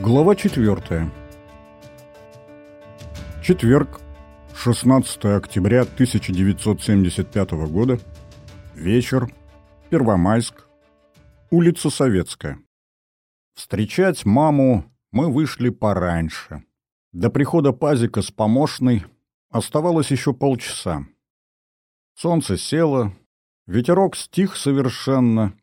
Глава 4. Четверг, 16 октября 1975 года. Вечер. Первомайск. Улица Советская. Встречать маму мы вышли пораньше. До прихода пазика с помощной оставалось еще полчаса. Солнце село, ветерок стих совершенно,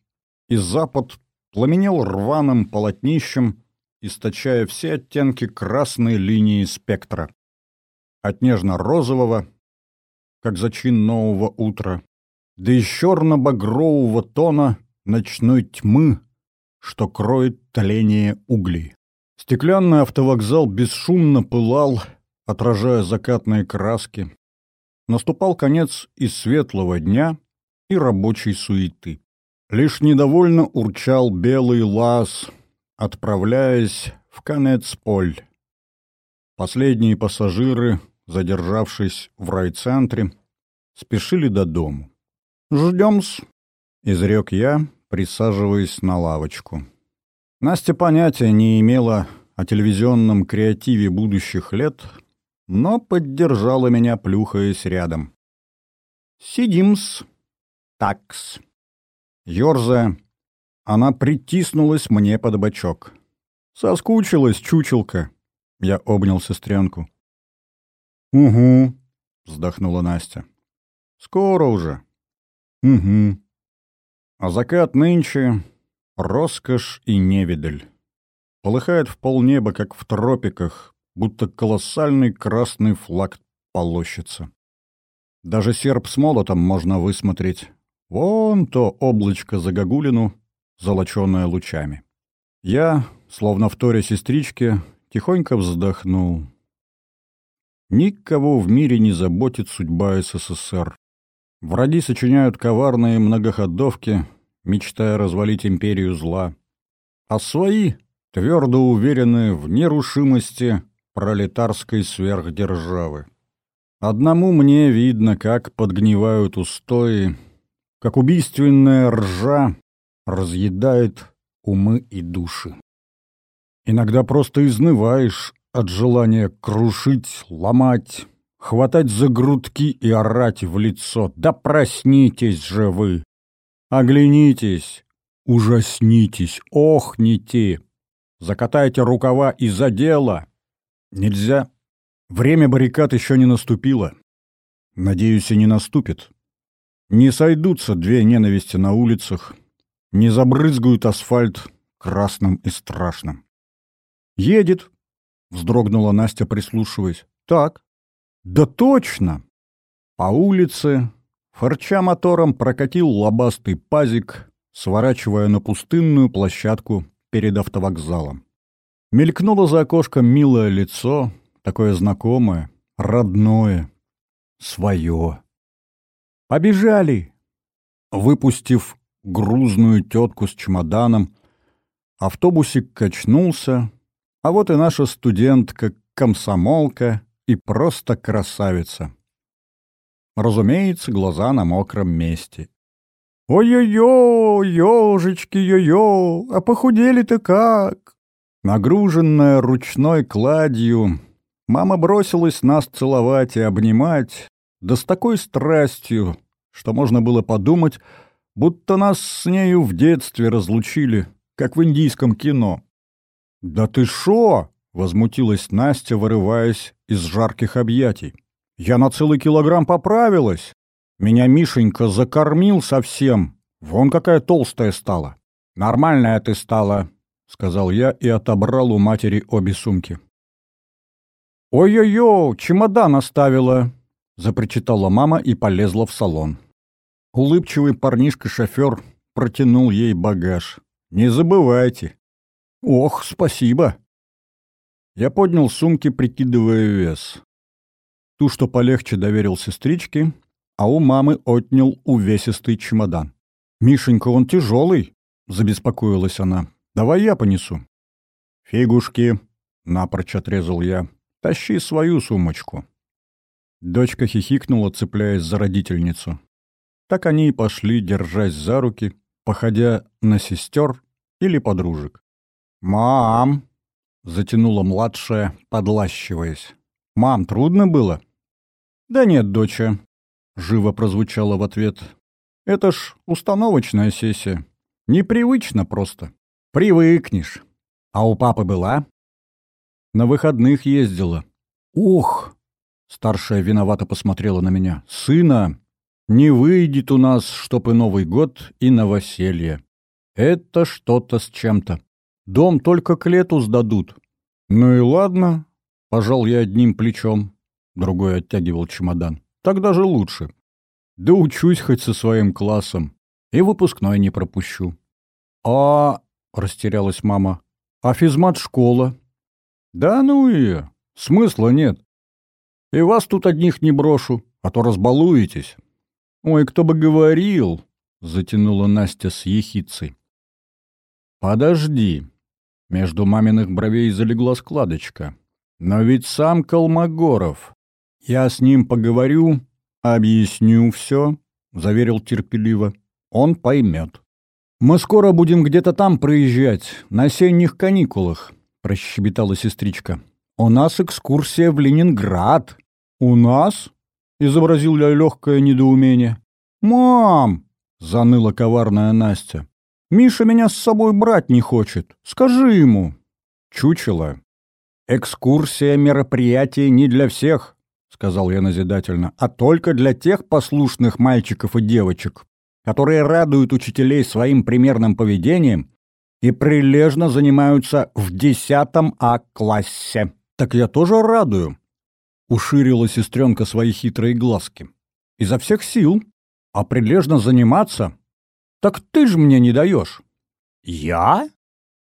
и запад пламенел рваным полотнищем, источая все оттенки красной линии спектра. От нежно-розового, как зачин нового утра, до и черно-багрового тона ночной тьмы, что кроет тление углей. Стеклянный автовокзал бесшумно пылал, отражая закатные краски. Наступал конец и светлого дня, и рабочей суеты. Лишь недовольно урчал белый лаз, отправляясь в Канецполь. Последние пассажиры, задержавшись в райцентре, спешили до дому. «Ждем-с», — изрек я, присаживаясь на лавочку. Настя понятия не имела о телевизионном креативе будущих лет, но поддержала меня, плюхаясь рядом. «Сидим-с. Такс». Ёрзая, она притиснулась мне под бочок. «Соскучилась, чучелка!» Я обнял сестренку. «Угу», — вздохнула Настя. «Скоро уже». «Угу». А закат нынче — роскошь и невидаль. Полыхает в полнеба, как в тропиках, будто колоссальный красный флаг полощется. Даже серп с молотом можно высмотреть, Вон то облачко за Гагулину, золоченное лучами. Я, словно в торе сестричке, тихонько вздохнул. Никого в мире не заботит судьба СССР. Враги сочиняют коварные многоходовки, мечтая развалить империю зла. А свои твердо уверены в нерушимости пролетарской сверхдержавы. Одному мне видно, как подгнивают устои, как убийственная ржа разъедает умы и души. Иногда просто изнываешь от желания крушить, ломать, хватать за грудки и орать в лицо. Да проснитесь же вы! Оглянитесь, ужаснитесь, охните, закатайте рукава и за дело. Нельзя. Время баррикад еще не наступило. Надеюсь, и не наступит. Не сойдутся две ненависти на улицах, не забрызгают асфальт красным и страшным. «Едет!» — вздрогнула Настя, прислушиваясь. «Так». «Да точно!» По улице, форча мотором, прокатил лобастый пазик, сворачивая на пустынную площадку перед автовокзалом. Мелькнуло за окошком милое лицо, такое знакомое, родное, свое. Побежали!» Выпустив грузную тетку с чемоданом, автобусик качнулся, а вот и наша студентка, комсомолка и просто красавица. Разумеется, глаза на мокром месте. «Ой-ой-ой, ежечки, ё-ё, а похудели-то как!» Нагруженная ручной кладью, мама бросилась нас целовать и обнимать, да с такой страстью, что можно было подумать, будто нас с нею в детстве разлучили, как в индийском кино. «Да ты шо?» — возмутилась Настя, вырываясь из жарких объятий. «Я на целый килограмм поправилась. Меня Мишенька закормил совсем. Вон какая толстая стала». «Нормальная ты стала», — сказал я и отобрал у матери обе сумки. «Ой-ой-ой, чемодан оставила», запричитала мама и полезла в салон. Улыбчивый парнишка-шофер протянул ей багаж. «Не забывайте». «Ох, спасибо». Я поднял сумки, прикидывая вес. Ту, что полегче, доверил сестричке, а у мамы отнял увесистый чемодан. «Мишенька, он тяжелый», — забеспокоилась она. «Давай я понесу». «Фигушки», — напрочь отрезал я. «Тащи свою сумочку». Дочка хихикнула, цепляясь за родительницу. Так они и пошли, держась за руки, походя на сестер или подружек. «Мам!» затянула младшая, подлащиваясь. «Мам, трудно было?» «Да нет, доча», — живо прозвучало в ответ. «Это ж установочная сессия. Непривычно просто. Привыкнешь. А у папы была?» «На выходных ездила». «Ох!» — старшая виновато посмотрела на меня. «Сына, не выйдет у нас, чтоб и Новый год, и новоселье. Это что-то с чем-то. Дом только к лету сдадут. Ну и ладно, пожал я одним плечом. Другой оттягивал чемодан. Так даже лучше. Да учусь хоть со своим классом. И выпускной не пропущу. А... растерялась мама. А физмат-школа? Да ну и... Смысла нет. И вас тут одних не брошу, а то разбалуетесь. «Ой, кто бы говорил!» — затянула Настя с ехицей. «Подожди!» — между маминых бровей залегла складочка. «Но ведь сам Колмогоров. Я с ним поговорю, объясню все», — заверил терпеливо. «Он поймет». «Мы скоро будем где-то там проезжать, на осенних каникулах», — прощебетала сестричка. «У нас экскурсия в Ленинград». «У нас?» Изобразил я легкое недоумение. «Мам!» — заныла коварная Настя. «Миша меня с собой брать не хочет. Скажи ему». «Чучело. Экскурсия мероприятие не для всех», — сказал я назидательно, «а только для тех послушных мальчиков и девочек, которые радуют учителей своим примерным поведением и прилежно занимаются в десятом А-классе». «Так я тоже радую», уширила сестренка свои хитрые глазки. «Изо всех сил. А прилежно заниматься? Так ты ж мне не даешь». «Я?»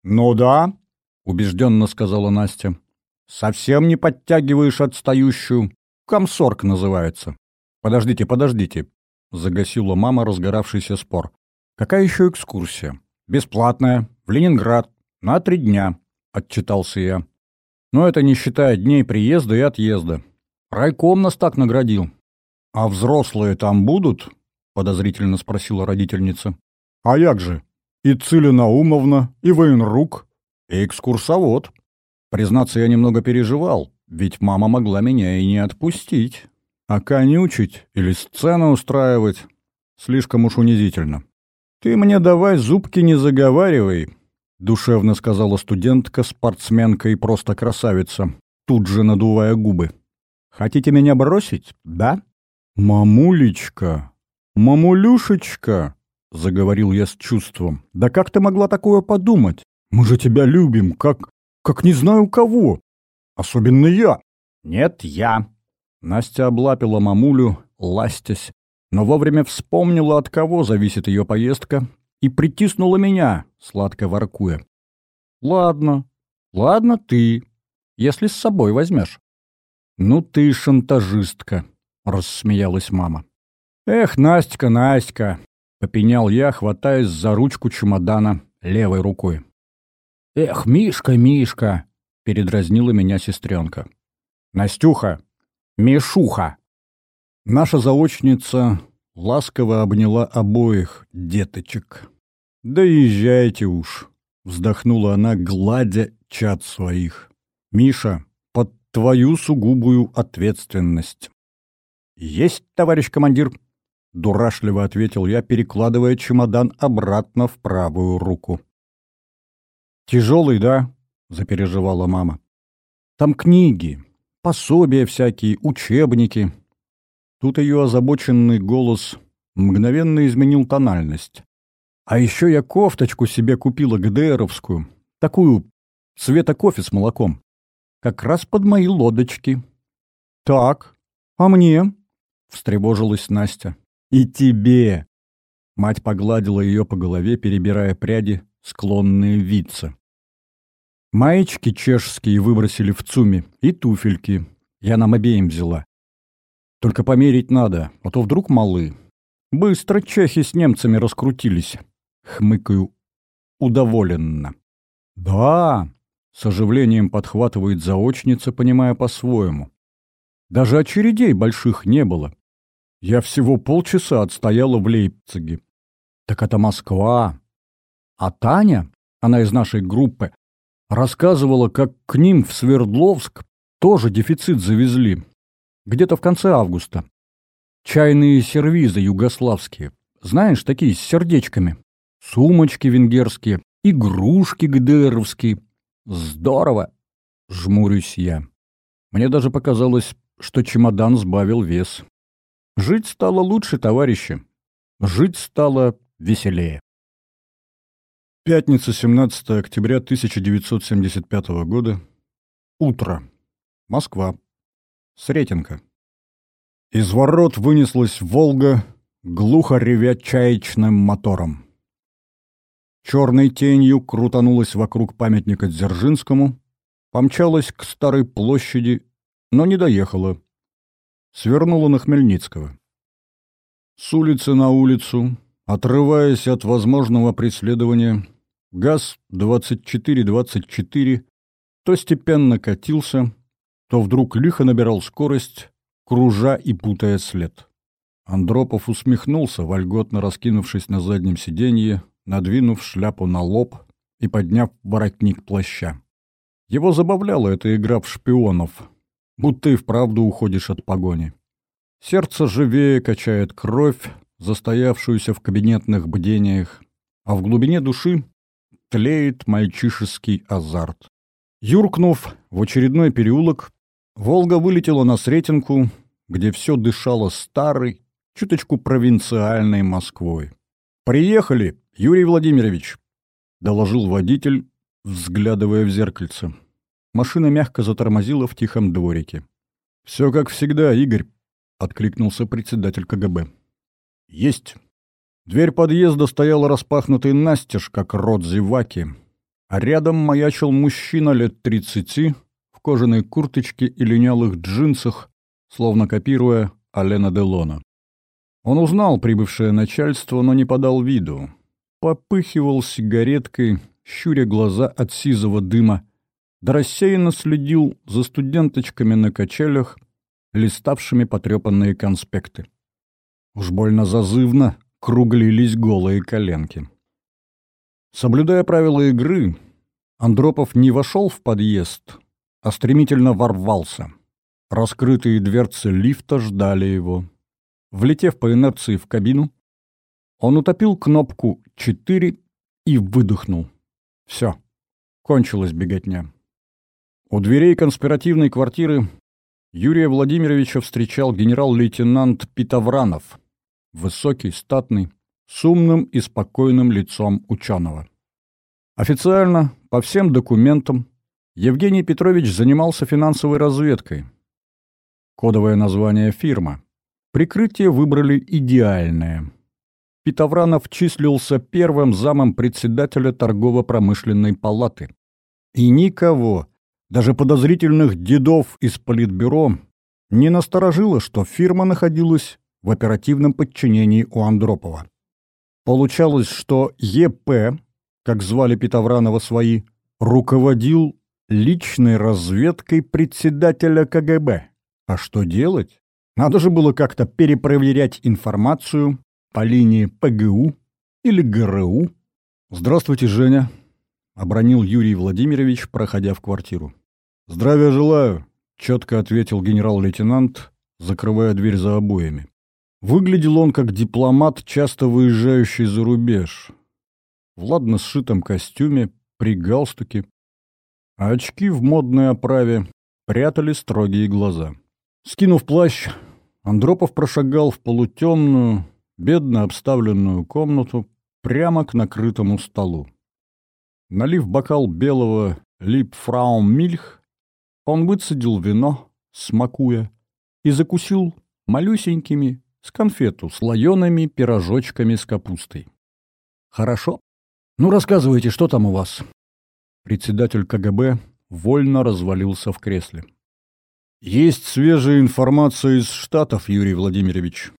«Ну да», — убежденно сказала Настя. «Совсем не подтягиваешь отстающую. Комсорг называется». «Подождите, подождите», — загасила мама разгоравшийся спор. «Какая еще экскурсия?» «Бесплатная. В Ленинград. На три дня», — отчитался я. Но это не считая дней приезда и отъезда. Райком нас так наградил. А взрослые там будут? Подозрительно спросила родительница. А як же? И Циля Наумовна, и военрук, и экскурсовод. Признаться, я немного переживал, ведь мама могла меня и не отпустить. А конючить или сцену устраивать слишком уж унизительно. «Ты мне давай зубки не заговаривай», — душевно сказала студентка, спортсменка и просто красавица, тут же надувая губы. Хотите меня бросить, да? Мамулечка, мамулюшечка, заговорил я с чувством. Да как ты могла такое подумать? Мы же тебя любим, как... как не знаю кого. Особенно я. Нет, я. Настя облапила мамулю, ластясь, но вовремя вспомнила, от кого зависит ее поездка, и притиснула меня, сладко воркуя. «Ладно, ладно ты, если с собой возьмешь». «Ну ты шантажистка», — рассмеялась мама. «Эх, Настя, Настя!» — попенял я, хватаясь за ручку чемодана левой рукой. «Эх, Мишка, Мишка!» — передразнила меня сестренка. «Настюха! Мишуха!» Наша заочница ласково обняла обоих деточек. «Да езжайте уж!» — вздохнула она, гладя чад своих. «Миша, твою сугубую ответственность. «Есть, товарищ командир!» — дурашливо ответил я, перекладывая чемодан обратно в правую руку. «Тяжелый, да?» — запереживала мама. «Там книги, пособия всякие, учебники». Тут ее озабоченный голос мгновенно изменил тональность. «А еще я кофточку себе купила ГДРовскую, такую цвета кофе с молоком как раз под мои лодочки. «Так, а мне?» — встревожилась Настя. «И тебе!» Мать погладила ее по голове, перебирая пряди, склонные виться. Маечки чешские выбросили в ЦУМе и туфельки. Я нам обеим взяла. Только померить надо, а то вдруг малы. Быстро чехи с немцами раскрутились. Хмыкаю удоволенно. Да, с оживлением подхватывает заочница, понимая по-своему. Даже очередей больших не было. Я всего полчаса отстояла в Лейпциге. Так это Москва. А Таня, она из нашей группы, Рассказывала, как к ним в Свердловск тоже дефицит завезли. Где-то в конце августа. Чайные сервизы югославские. Знаешь, такие с сердечками. Сумочки венгерские, игрушки ГДРовские. Здорово! Жмурюсь я. Мне даже показалось, что чемодан сбавил вес. Жить стало лучше, товарищи. Жить стало веселее. Пятница, 17 октября 1975 года. Утро. Москва. Сретенка. Из ворот вынеслась «Волга», глухо ревя чаечным мотором. Черной тенью крутанулась вокруг памятника Дзержинскому, помчалась к Старой площади, но не доехала. Свернула на Хмельницкого. С улицы на улицу, отрываясь от возможного преследования, ГАЗ-2424 то степенно катился, то вдруг лихо набирал скорость, кружа и путая след. Андропов усмехнулся, вольготно раскинувшись на заднем сиденье, надвинув шляпу на лоб и подняв воротник плаща. Его забавляла эта игра в шпионов, будто и вправду уходишь от погони. Сердце живее качает кровь, застоявшуюся в кабинетных бдениях, а в глубине души тлеет мальчишеский азарт. Юркнув в очередной переулок, Волга вылетела на Сретенку, где все дышало старой, чуточку провинциальной Москвой. «Приехали, Юрий Владимирович!» — доложил водитель, взглядывая в зеркальце. Машина мягко затормозила в тихом дворике. «Все как всегда, Игорь», — откликнулся председатель КГБ. «Есть». Дверь подъезда стояла распахнутой настежь, как рот зеваки, а рядом маячил мужчина лет тридцати кожаной курточке и линялых джинсах, словно копируя Алена Делона. Он узнал прибывшее начальство, но не подал виду. Попыхивал сигареткой, щуря глаза от сизого дыма, да рассеянно следил за студенточками на качелях, листавшими потрепанные конспекты. Уж больно зазывно круглились голые коленки. Соблюдая правила игры, Андропов не вошел в подъезд, а стремительно ворвался. Раскрытые дверцы лифта ждали его. Влетев по инерции в кабину, он утопил кнопку «4» и выдохнул. Все, кончилась беготня. У дверей конспиративной квартиры Юрия Владимировича встречал генерал-лейтенант Питовранов, высокий, статный, с умным и спокойным лицом ученого. Официально, по всем документам, Евгений Петрович занимался финансовой разведкой. Кодовое название фирма. Прикрытие выбрали идеальное. Питовранов числился первым замом председателя торгово-промышленной палаты. И никого, даже подозрительных дедов из политбюро, не насторожило, что фирма находилась в оперативном подчинении у Андропова. Получалось, что ЕП, как звали Питовранова свои, руководил личной разведкой председателя КГБ. А что делать? Надо же было как-то перепроверять информацию по линии ПГУ или ГРУ. «Здравствуйте, Женя», — обронил Юрий Владимирович, проходя в квартиру. «Здравия желаю», — четко ответил генерал-лейтенант, закрывая дверь за обоями. Выглядел он как дипломат, часто выезжающий за рубеж. В ладно сшитом костюме, при галстуке, очки в модной оправе прятали строгие глаза. Скинув плащ, Андропов прошагал в полутемную, бедно обставленную комнату прямо к накрытому столу. Налив бокал белого липфраум мильх, он выцедил вино, смакуя, и закусил малюсенькими, с конфету, слоеными пирожочками с капустой. «Хорошо. Ну, рассказывайте, что там у вас?» Председатель КГБ вольно развалился в кресле. Есть свежая информация из Штатов, Юрий Владимирович.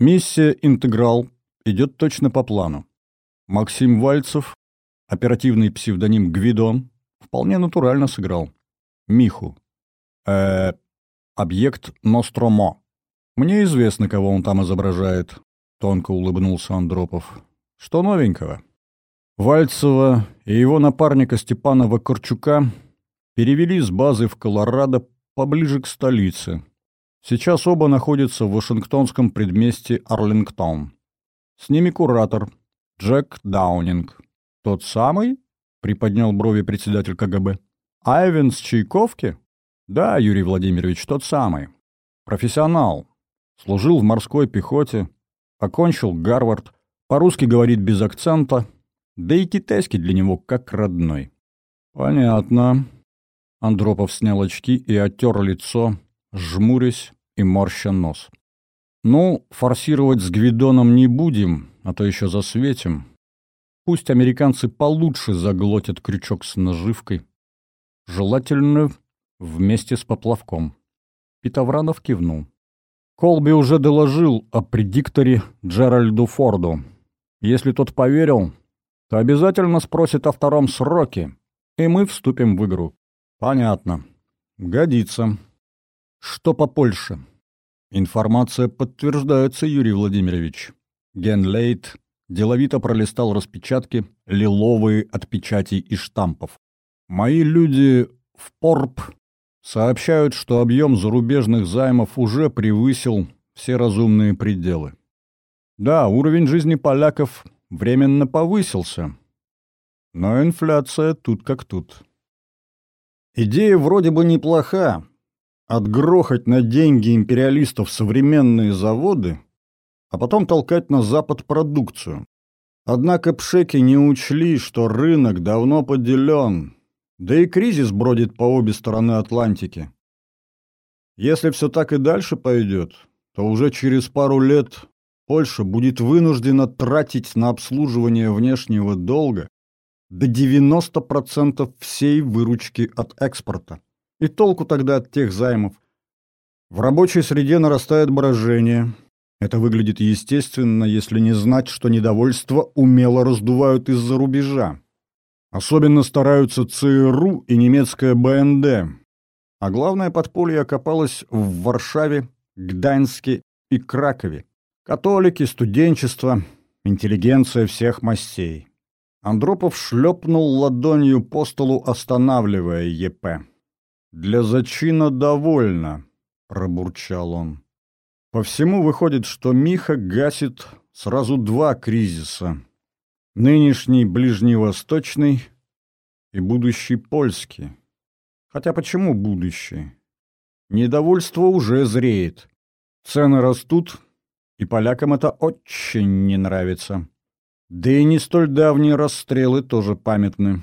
Миссия «Интеграл» идет точно по плану. Максим Вальцев, оперативный псевдоним Гвидон, вполне натурально сыграл. Миху. Э, объект Ностромо. Мне известно, кого он там изображает. Тонко улыбнулся Андропов. Что новенького? Вальцева и его напарника Степана Вакарчука перевели с базы в Колорадо поближе к столице. Сейчас оба находятся в Вашингтонском предместье Арлингтон. С ними куратор Джек Даунинг. «Тот самый?» — приподнял брови председатель КГБ. «Айвен с Чайковки?» «Да, Юрий Владимирович, тот самый. Профессионал. Служил в морской пехоте, окончил Гарвард, по-русски говорит без акцента, да и китайский для него как родной». «Понятно». Андропов снял очки и оттер лицо, жмурясь и морща нос. «Ну, форсировать с Гвидоном не будем, а то еще засветим. Пусть американцы получше заглотят крючок с наживкой. Желательно вместе с поплавком». Питовранов кивнул. Колби уже доложил о предикторе Джеральду Форду. Если тот поверил, то обязательно спросит о втором сроке, и мы вступим в игру. Понятно. Годится. Что по Польше? Информация подтверждается, Юрий Владимирович. Ген Лейт деловито пролистал распечатки, лиловые от печатей и штампов. Мои люди в Порп сообщают, что объем зарубежных займов уже превысил все разумные пределы. Да, уровень жизни поляков временно повысился, но инфляция тут как тут. Идея вроде бы неплоха, отгрохать на деньги империалистов современные заводы, а потом толкать на Запад продукцию. Однако пшеки не учли, что рынок давно поделен, да и кризис бродит по обе стороны Атлантики. Если все так и дальше пойдет, то уже через пару лет Польша будет вынуждена тратить на обслуживание внешнего долга до 90% всей выручки от экспорта. И толку тогда от тех займов? В рабочей среде нарастает брожение. Это выглядит естественно, если не знать, что недовольство умело раздувают из-за рубежа. Особенно стараются ЦРУ и немецкая БНД. А главное подполье окопалось в Варшаве, Гданьске и Кракове. Католики, студенчество, интеллигенция всех мастей. Андропов шлепнул ладонью по столу, останавливая ЕП. «Для зачина довольно», — пробурчал он. «По всему выходит, что Миха гасит сразу два кризиса. Нынешний ближневосточный и будущий польский. Хотя почему будущий? Недовольство уже зреет. Цены растут, и полякам это очень не нравится. Да и не столь давние расстрелы тоже памятны.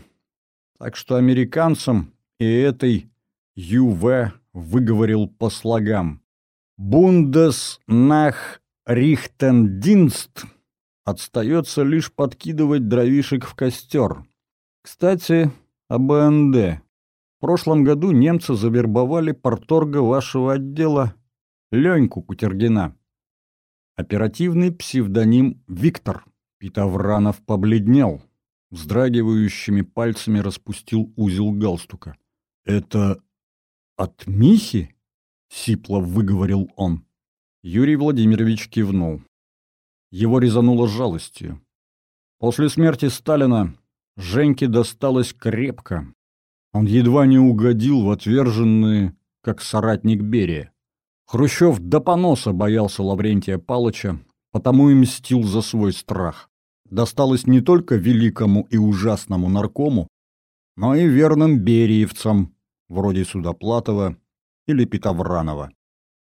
Так что американцам и этой ЮВ выговорил по слогам. «Бундес Рихтендинст» отстается лишь подкидывать дровишек в костер. Кстати, о БНД. В прошлом году немцы завербовали порторга вашего отдела Леньку Кутергина. Оперативный псевдоним «Виктор». Питавранов побледнел. Вздрагивающими пальцами распустил узел галстука. «Это «От Михи?» — сипло выговорил он. Юрий Владимирович кивнул. Его резануло жалостью. После смерти Сталина Женьке досталось крепко. Он едва не угодил в отверженные, как соратник Берия. Хрущев до поноса боялся Лаврентия Палыча, потому и мстил за свой страх. Досталось не только великому и ужасному наркому, но и верным бериевцам, вроде Судоплатова или Питовранова.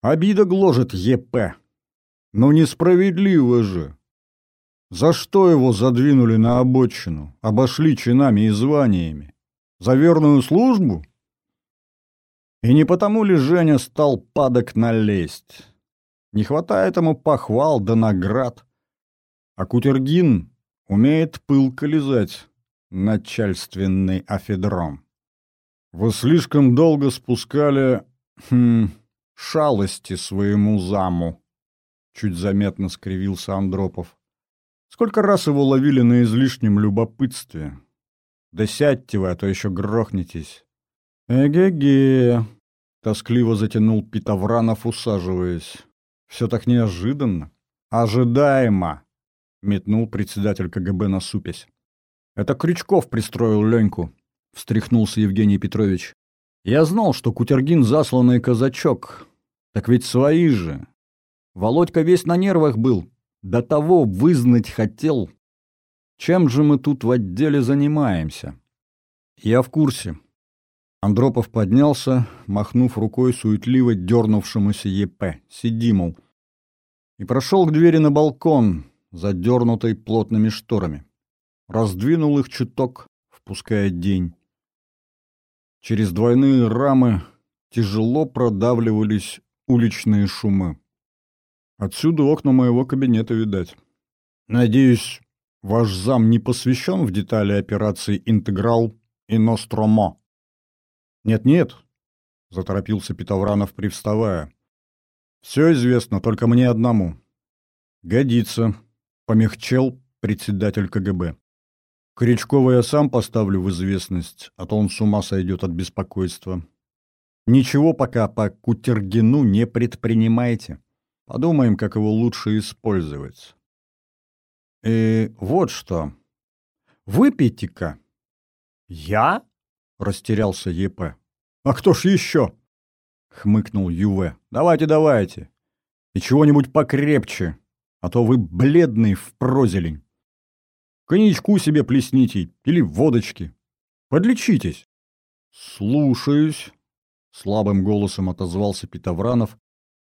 Обида гложет ЕП. Но несправедливо же. За что его задвинули на обочину, обошли чинами и званиями? За верную службу? И не потому ли Женя стал падок на лесть? Не хватает ему похвал да наград. А Кутергин умеет пылко лизать начальственный афедром. Вы слишком долго спускали... Хм, шалости своему заму. Чуть заметно скривился Андропов. Сколько раз его ловили на излишнем любопытстве? Да сядьте вы, а то еще грохнетесь. Эге-ге, тоскливо затянул Питовранов, усаживаясь. Все так неожиданно. Ожидаемо, метнул председатель КГБ на супесь. Это Крючков пристроил Леньку, встряхнулся Евгений Петрович. Я знал, что Кутергин засланный казачок. Так ведь свои же. Володька весь на нервах был. До того вызнать хотел. Чем же мы тут в отделе занимаемся? Я в курсе. Андропов поднялся, махнув рукой суетливо дернувшемуся ЕП. Сиди, мол. И прошел к двери на балкон, задернутой плотными шторами. Раздвинул их чуток, впуская день. Через двойные рамы тяжело продавливались уличные шумы. Отсюда окна моего кабинета видать. Надеюсь, ваш зам не посвящен в детали операции «Интеграл» и «Ностромо». «Нет-нет», — заторопился Петовранов, привставая. «Все известно, только мне одному». «Годится», — помягчел председатель КГБ. «Крючкова я сам поставлю в известность, а то он с ума сойдет от беспокойства. Ничего пока по Кутергину не предпринимайте. Подумаем, как его лучше использовать». «И вот что. Выпейте-ка». «Я?» — растерялся ЕП. «А кто ж еще?» — хмыкнул Юве. «Давайте, давайте. И чего-нибудь покрепче, а то вы бледный в прозелень. Коньячку себе плесните или водочки. Подлечитесь». «Слушаюсь», — слабым голосом отозвался Петовранов,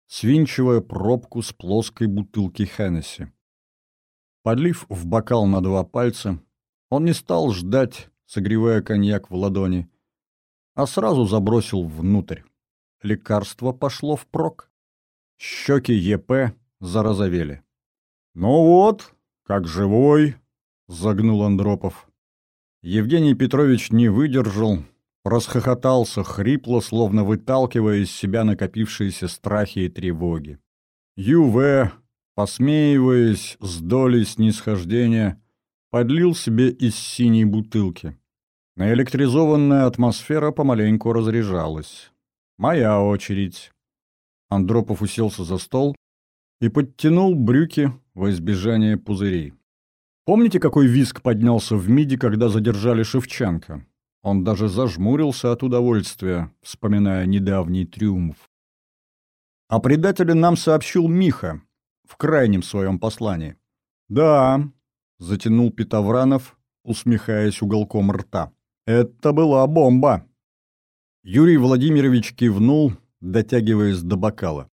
свинчивая пробку с плоской бутылки Хеннесси. Подлив в бокал на два пальца, он не стал ждать, согревая коньяк в ладони, а сразу забросил внутрь. Лекарство пошло впрок. Щеки ЕП зарозовели. «Ну вот, как живой!» — загнул Андропов. Евгений Петрович не выдержал, расхохотался хрипло, словно выталкивая из себя накопившиеся страхи и тревоги. Ю.В., посмеиваясь с долей снисхождения, подлил себе из синей бутылки. Наэлектризованная атмосфера помаленьку разряжалась. «Моя очередь». Андропов уселся за стол и подтянул брюки во избежание пузырей. Помните, какой виск поднялся в МИДе, когда задержали Шевченко? Он даже зажмурился от удовольствия, вспоминая недавний триумф. О предателе нам сообщил Миха в крайнем своем послании. «Да, — затянул Петовранов, усмехаясь уголком рта. «Это была бомба!» Юрий Владимирович кивнул, дотягиваясь до бокала.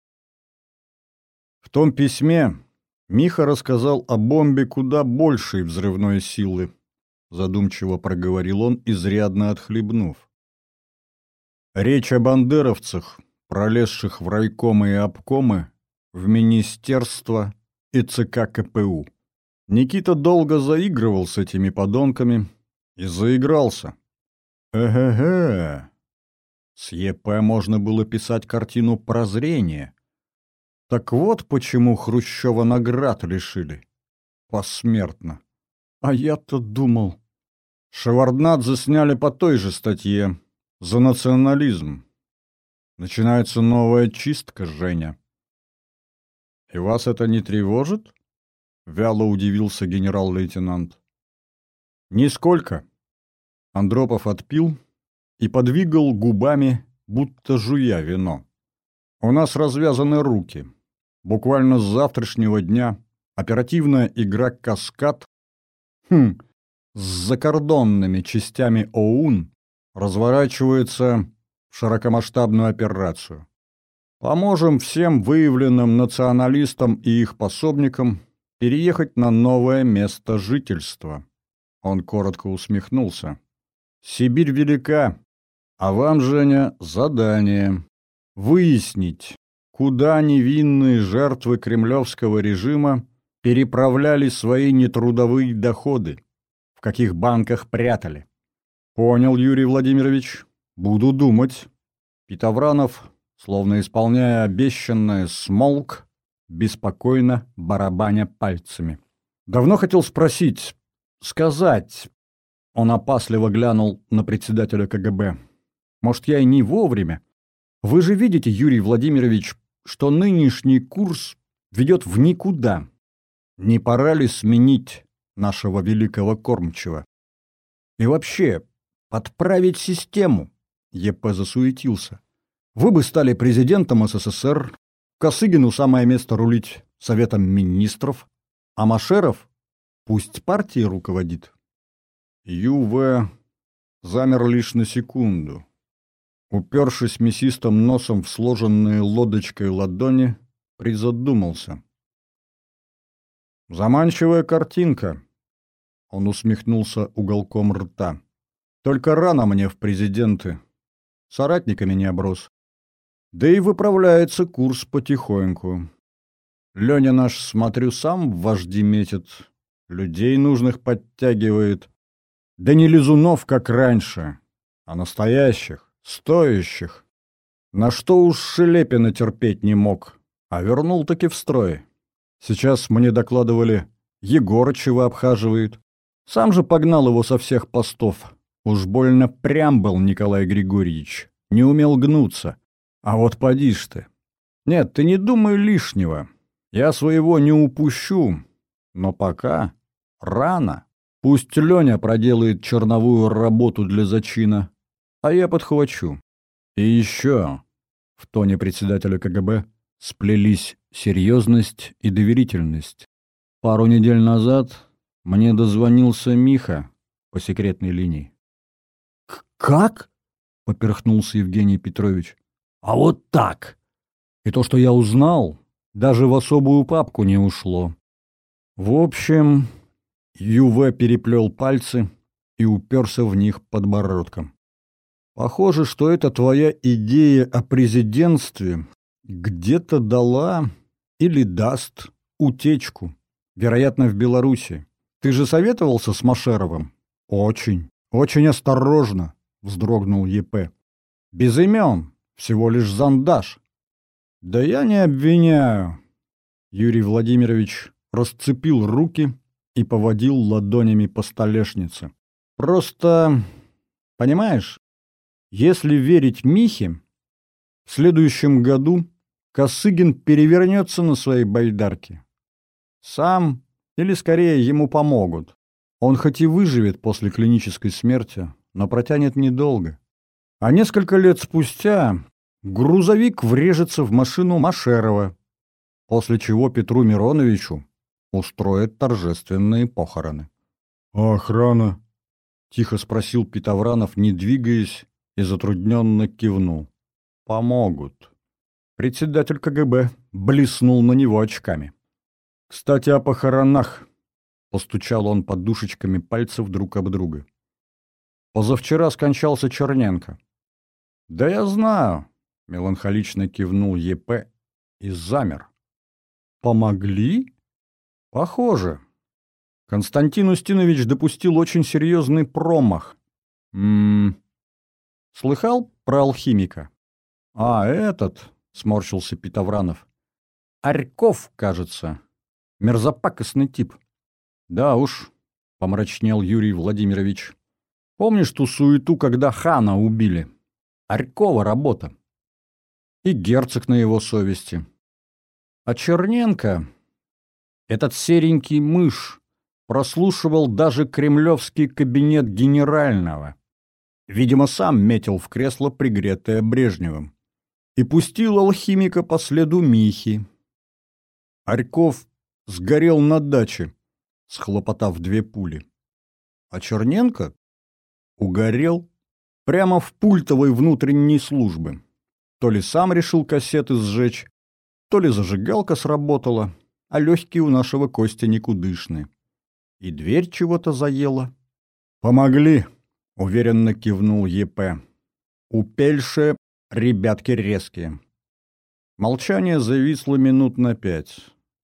В том письме Миха рассказал о бомбе куда большей взрывной силы, задумчиво проговорил он, изрядно отхлебнув. Речь о бандеровцах, пролезших в райкомы и обкомы, в министерство и ЦК КПУ. Никита долго заигрывал с этими подонками и заигрался. Эге-ге. С ЕП можно было писать картину прозрения. Так вот почему Хрущева наград лишили. Посмертно. А я-то думал... Шеварднадзе сняли по той же статье. За национализм. Начинается новая чистка, Женя. И вас это не тревожит? — вяло удивился генерал-лейтенант. «Нисколько». Андропов отпил и подвигал губами, будто жуя вино. «У нас развязаны руки. Буквально с завтрашнего дня оперативная игра «Каскад» хм, с закордонными частями ОУН разворачивается в широкомасштабную операцию. Поможем всем выявленным националистам и их пособникам переехать на новое место жительства. Он коротко усмехнулся. Сибирь велика, а вам, Женя, задание — выяснить, куда невинные жертвы кремлевского режима переправляли свои нетрудовые доходы, в каких банках прятали. Понял, Юрий Владимирович. Буду думать. Питовранов, словно исполняя обещанное, смолк, беспокойно барабаня пальцами. «Давно хотел спросить, сказать...» Он опасливо глянул на председателя КГБ. «Может, я и не вовремя? Вы же видите, Юрий Владимирович, что нынешний курс ведет в никуда. Не пора ли сменить нашего великого кормчего?» И вообще, подправить систему. ЕП засуетился. Вы бы стали президентом СССР, Косыгину самое место рулить Советом Министров, а Машеров пусть партией руководит. Ю.В. замер лишь на секунду. Упершись мясистым носом в сложенные лодочкой ладони, призадумался. «Заманчивая картинка», — он усмехнулся уголком рта. «Только рано мне в президенты. Соратниками не оброс. Да и выправляется курс потихоньку. Леня наш, смотрю, сам в вожди метит, людей нужных подтягивает. Да не лизунов, как раньше, а настоящих, стоящих. На что уж Шелепина терпеть не мог, а вернул-таки в строй. Сейчас мне докладывали, Егорычева обхаживает. Сам же погнал его со всех постов. Уж больно прям был Николай Григорьевич, не умел гнуться. А вот поди ж ты. Нет, ты не думай лишнего. Я своего не упущу. Но пока рано. Пусть Леня проделает черновую работу для зачина, а я подхвачу. И еще, в тоне председателя КГБ, сплелись серьезность и доверительность. Пару недель назад мне дозвонился Миха по секретной линии. «Как?» — поперхнулся Евгений Петрович. А вот так. И то, что я узнал, даже в особую папку не ушло. В общем, Юве переплел пальцы и уперся в них подбородком. Похоже, что эта твоя идея о президентстве где-то дала или даст утечку, вероятно, в Беларуси. Ты же советовался с Машеровым? Очень, очень осторожно, вздрогнул ЕП. Без имен, всего лишь зондаж. Да я не обвиняю. Юрий Владимирович расцепил руки и поводил ладонями по столешнице. Просто, понимаешь, если верить Михе, в следующем году Косыгин перевернется на своей байдарке. Сам или, скорее, ему помогут. Он хоть и выживет после клинической смерти, но протянет недолго. А несколько лет спустя грузовик врежется в машину Машерова, после чего Петру Мироновичу устроят торжественные похороны. — А охрана? — тихо спросил Петовранов, не двигаясь, и затрудненно кивнул. — Помогут. Председатель КГБ блеснул на него очками. — Кстати, о похоронах. — постучал он подушечками пальцев друг об друга. Позавчера скончался Черненко. «Да я знаю», — меланхолично кивнул ЕП и замер. «Помогли?» «Похоже. Константин Устинович допустил очень серьезный промах. М -м -м. Слыхал про алхимика?» «А, этот», — сморщился Питовранов. «Арьков, кажется. Мерзопакостный тип». «Да уж», — помрачнел Юрий Владимирович. «Помнишь ту суету, когда хана убили?» Арькова работа. И герцог на его совести. А Черненко, этот серенький мышь, прослушивал даже кремлевский кабинет генерального. Видимо, сам метил в кресло, пригретое Брежневым. И пустил алхимика по следу Михи. Арьков сгорел на даче, схлопотав две пули. А Черненко угорел Прямо в пультовой внутренней службы. То ли сам решил кассеты сжечь, то ли зажигалка сработала, а легкие у нашего Костя никудышны. И дверь чего-то заела. «Помогли», — уверенно кивнул ЕП. «У Пельше ребятки резкие». Молчание зависло минут на пять.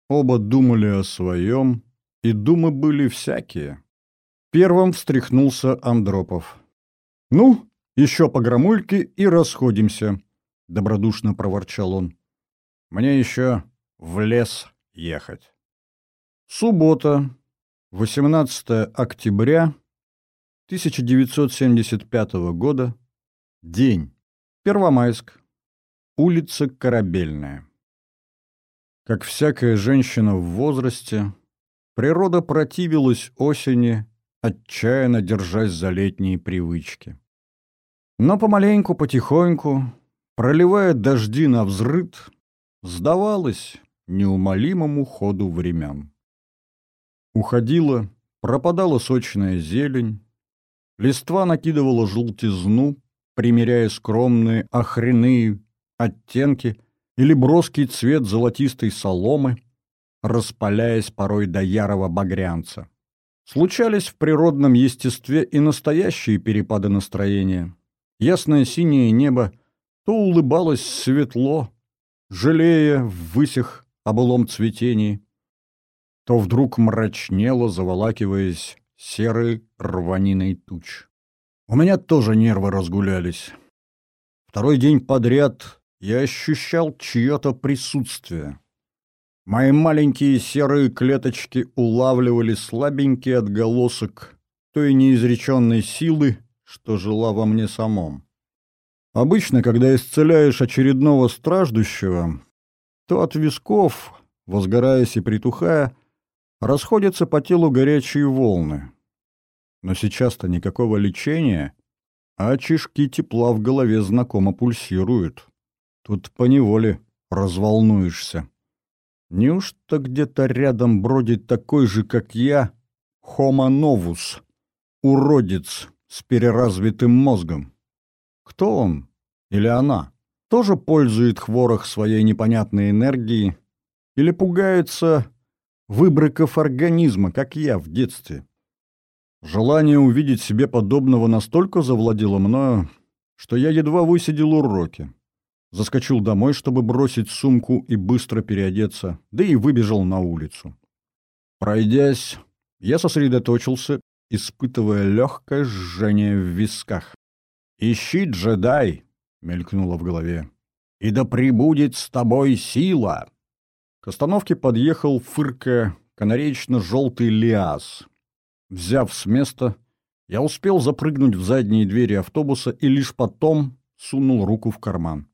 Оба думали о своем, и думы были всякие. Первым встряхнулся Андропов. «Ну, еще по громульке и расходимся», — добродушно проворчал он. «Мне еще в лес ехать». Суббота, 18 октября 1975 года, день, Первомайск, улица Корабельная. Как всякая женщина в возрасте, природа противилась осени, отчаянно держась за летние привычки. Но помаленьку, потихоньку, проливая дожди на взрыд, сдавалась неумолимому ходу времен. Уходила, пропадала сочная зелень, листва накидывала желтизну, примеряя скромные охренные оттенки или броский цвет золотистой соломы, распаляясь порой до ярого багрянца. Случались в природном естестве и настоящие перепады настроения. Ясное синее небо то улыбалось светло, жалея в высях о былом цветении, то вдруг мрачнело, заволакиваясь серой рваниной туч. У меня тоже нервы разгулялись. Второй день подряд я ощущал чье-то присутствие. Мои маленькие серые клеточки улавливали слабенький отголосок той неизреченной силы, что жила во мне самом. Обычно, когда исцеляешь очередного страждущего, то от висков, возгораясь и притухая, расходятся по телу горячие волны. Но сейчас-то никакого лечения, а очишки тепла в голове знакомо пульсируют. Тут поневоле разволнуешься. Неужто где-то рядом бродит такой же, как я, novus, уродец с переразвитым мозгом? Кто он или она? Тоже пользует хворох своей непонятной энергией или пугается выбрыков организма, как я в детстве? Желание увидеть себе подобного настолько завладело мною, что я едва высидел уроки заскочил домой, чтобы бросить сумку и быстро переодеться, да и выбежал на улицу. Пройдясь, я сосредоточился, испытывая легкое жжение в висках. «Ищи джедай!» — мелькнуло в голове. «И да прибудет с тобой сила!» К остановке подъехал, фыркая, канареечно-желтый лиас. Взяв с места, я успел запрыгнуть в задние двери автобуса и лишь потом сунул руку в карман.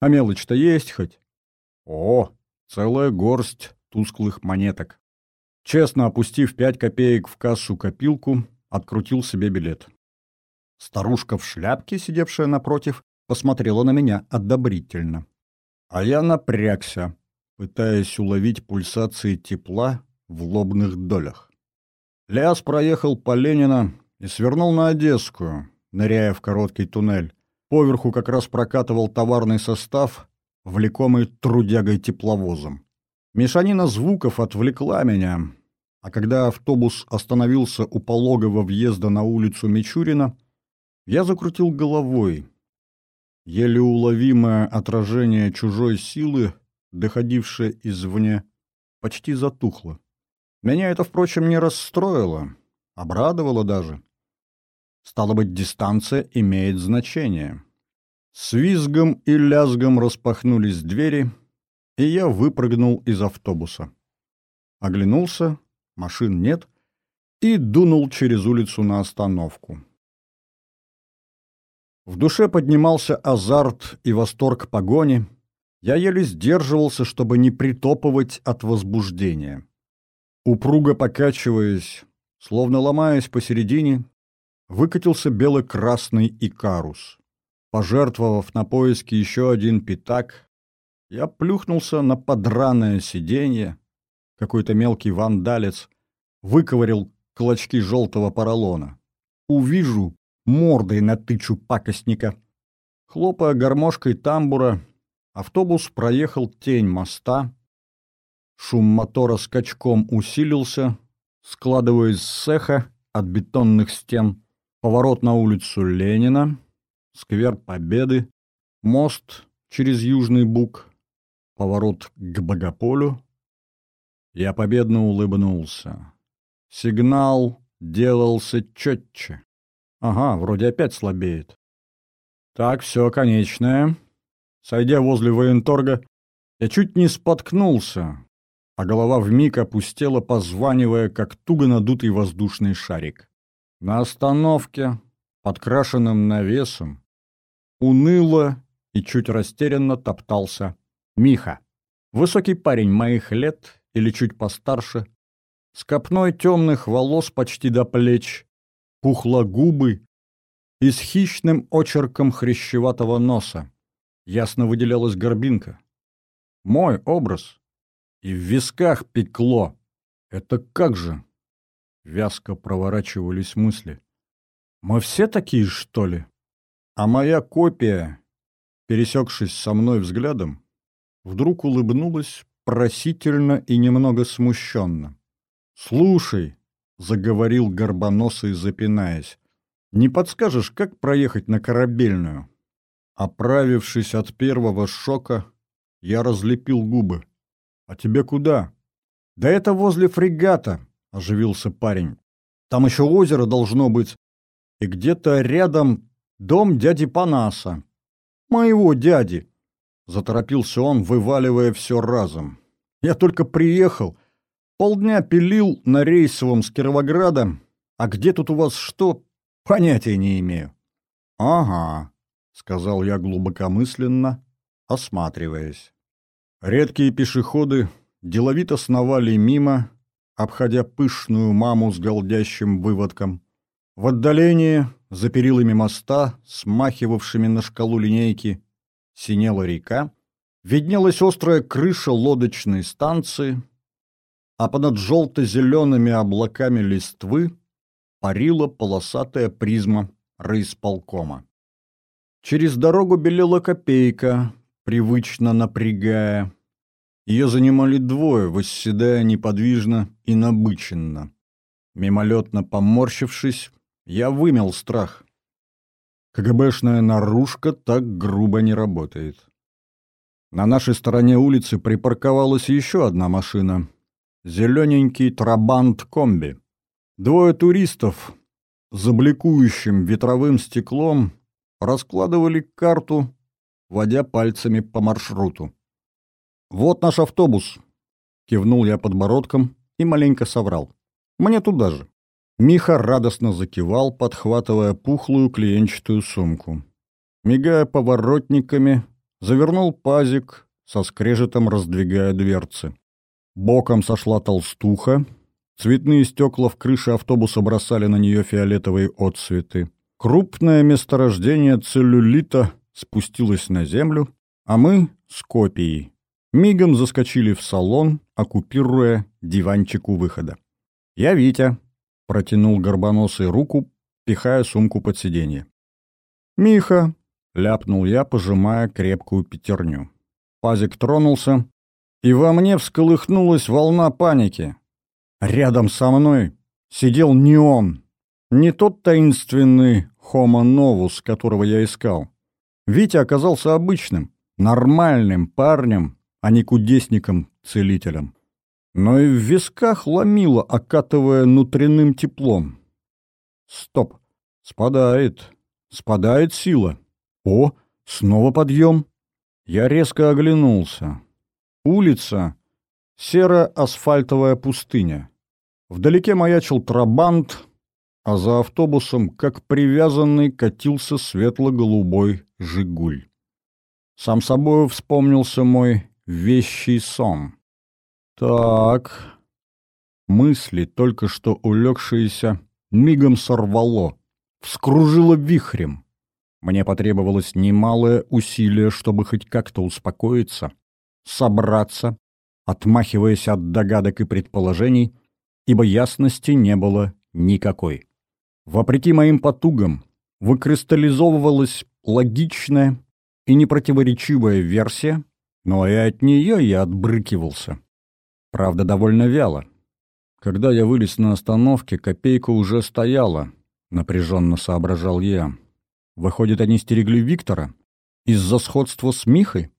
А мелочь-то есть хоть? О, целая горсть тусклых монеток. Честно опустив пять копеек в кассу-копилку, открутил себе билет. Старушка в шляпке, сидевшая напротив, посмотрела на меня одобрительно. А я напрягся, пытаясь уловить пульсации тепла в лобных долях. Ляс проехал по Ленина и свернул на Одесскую, ныряя в короткий туннель. Поверху как раз прокатывал товарный состав, влекомый трудягой-тепловозом. Мешанина звуков отвлекла меня, а когда автобус остановился у пологого въезда на улицу Мичурина, я закрутил головой. Еле уловимое отражение чужой силы, доходившее извне, почти затухло. Меня это, впрочем, не расстроило, обрадовало даже. Стало быть, дистанция имеет значение. С визгом и лязгом распахнулись двери, и я выпрыгнул из автобуса. Оглянулся, машин нет, и дунул через улицу на остановку. В душе поднимался азарт и восторг погони. Я еле сдерживался, чтобы не притопывать от возбуждения. Упруго покачиваясь, словно ломаясь посередине, выкатился бело-красный икарус. Пожертвовав на поиски еще один пятак, я плюхнулся на подраное сиденье. Какой-то мелкий вандалец выковырил клочки желтого поролона. Увижу, мордой натычу пакостника. Хлопая гармошкой тамбура, автобус проехал тень моста. Шум мотора скачком усилился, складываясь с цеха от бетонных стен. Поворот на улицу Ленина, сквер Победы, мост через Южный Буг, поворот к Богополю. Я победно улыбнулся. Сигнал делался четче. Ага, вроде опять слабеет. Так, все, конечное. Сойдя возле военторга, я чуть не споткнулся, а голова вмиг опустела, позванивая, как туго надутый воздушный шарик. На остановке, подкрашенным навесом, уныло и чуть растерянно топтался Миха. Высокий парень моих лет или чуть постарше, с копной темных волос почти до плеч, пухлогубый и с хищным очерком хрящеватого носа. Ясно выделялась горбинка. Мой образ. И в висках пекло. Это как же? Вязко проворачивались мысли. Мы все такие, что ли? А моя копия, пересекшись со мной взглядом, вдруг улыбнулась просительно и немного смущенно. «Слушай», — заговорил горбоносый, запинаясь, — «не подскажешь, как проехать на корабельную?» Оправившись от первого шока, я разлепил губы. «А тебе куда?» «Да это возле фрегата», — оживился парень. «Там еще озеро должно быть. И где-то рядом дом дяди Панаса. Моего дяди», — заторопился он, вываливая все разом. «Я только приехал. Полдня пилил на рейсовом с Кировограда. А где тут у вас что? Понятия не имею». «Ага», — сказал я глубокомысленно, осматриваясь. Редкие пешеходы деловито сновали мимо, обходя пышную маму с голдящим выводком. В отдалении, за перилами моста, смахивавшими на шкалу линейки, синела река, виднелась острая крыша лодочной станции, а понад желто-зелеными облаками листвы парила полосатая призма райисполкома. Через дорогу белела копейка, привычно напрягая. Ее занимали двое, восседая неподвижно и набыченно. Мимолетно поморщившись, я вымел страх. КГБшная наружка так грубо не работает. На нашей стороне улицы припарковалась еще одна машина. Зелененький трабант-комби. Двое туристов за бликующим ветровым стеклом раскладывали карту, водя пальцами по маршруту. «Вот наш автобус», — кивнул я подбородком и маленько соврал. «Мне туда же». Миха радостно закивал, подхватывая пухлую клиенчатую сумку. Мигая поворотниками, завернул пазик, со скрежетом раздвигая дверцы. Боком сошла толстуха, цветные стекла в крыше автобуса бросали на нее фиолетовые отцветы. Крупное месторождение целлюлита спустилось на землю, а мы с копией мигом заскочили в салон, оккупируя диванчик у выхода. «Я Витя», — протянул горбоносый руку, пихая сумку под сиденье. «Миха», — ляпнул я, пожимая крепкую пятерню. Пазик тронулся, и во мне всколыхнулась волна паники. Рядом со мной сидел не он, не тот таинственный Homo novus, которого я искал. Витя оказался обычным, нормальным парнем, а не кудесником-целителем. Но и в висках ломило, окатывая внутренним теплом. Стоп. Спадает. Спадает сила. О, снова подъем. Я резко оглянулся. Улица — серо-асфальтовая пустыня. Вдалеке маячил трабант, а за автобусом, как привязанный, катился светло-голубой «Жигуль». Сам собой вспомнился мой вещий сон. Так, мысли, только что улегшиеся, мигом сорвало, вскружило вихрем. Мне потребовалось немалое усилие, чтобы хоть как-то успокоиться, собраться, отмахиваясь от догадок и предположений, ибо ясности не было никакой. Вопреки моим потугам, выкристаллизовывалась логичная и непротиворечивая версия, но и от нее я отбрыкивался. Правда, довольно вяло. Когда я вылез на остановке, копейка уже стояла, напряженно соображал я. Выходит, они стерегли Виктора? Из-за сходства с Михой?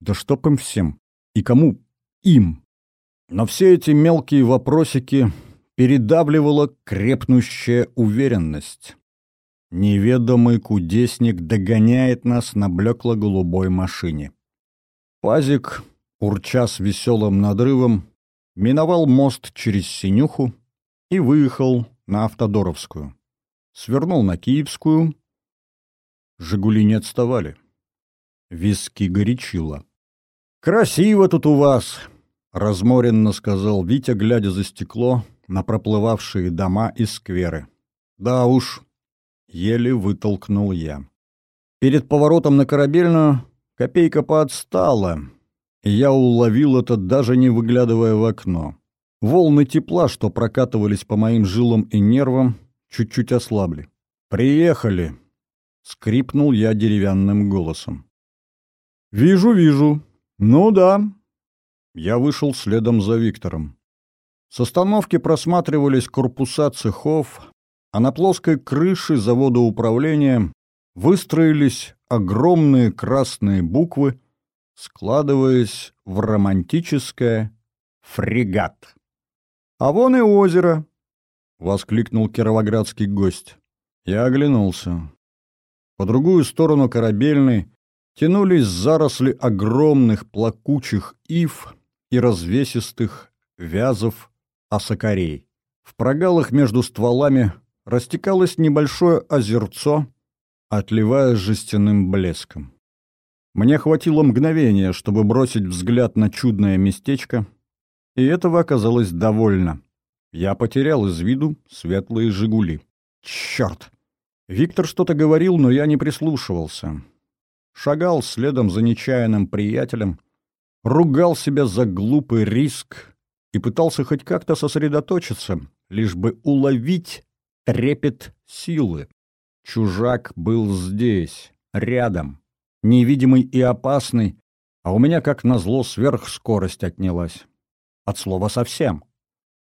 Да чтоб им всем! И кому? Им! Но все эти мелкие вопросики передавливала крепнущая уверенность. Неведомый кудесник догоняет нас на блекло-голубой машине. Пазик, урча с веселым надрывом, миновал мост через Синюху и выехал на Автодоровскую. Свернул на Киевскую. «Жигули» не отставали. Виски горячило. «Красиво тут у вас!» — разморенно сказал Витя, глядя за стекло на проплывавшие дома и скверы. «Да уж», — еле вытолкнул я. Перед поворотом на корабельную копейка поотстала, и я уловил это, даже не выглядывая в окно. Волны тепла, что прокатывались по моим жилам и нервам, чуть-чуть ослабли. «Приехали!» — скрипнул я деревянным голосом. «Вижу, вижу. Ну да». Я вышел следом за Виктором. С остановки просматривались корпуса цехов, а на плоской крыше завода управления выстроились огромные красные буквы, складываясь в романтическое «фрегат». «А вон и озеро!» — воскликнул кировоградский гость. Я оглянулся. По другую сторону корабельной тянулись заросли огромных плакучих ив и развесистых вязов осокорей. В прогалах между стволами растекалось небольшое озерцо, отливая жестяным блеском. Мне хватило мгновения, чтобы бросить взгляд на чудное местечко, и этого оказалось довольно. Я потерял из виду светлые «Жигули». Черт! Виктор что-то говорил, но я не прислушивался. Шагал следом за нечаянным приятелем, ругал себя за глупый риск и пытался хоть как-то сосредоточиться, лишь бы уловить трепет силы. Чужак был здесь, рядом, невидимый и опасный, а у меня, как назло, сверхскорость отнялась. От слова совсем.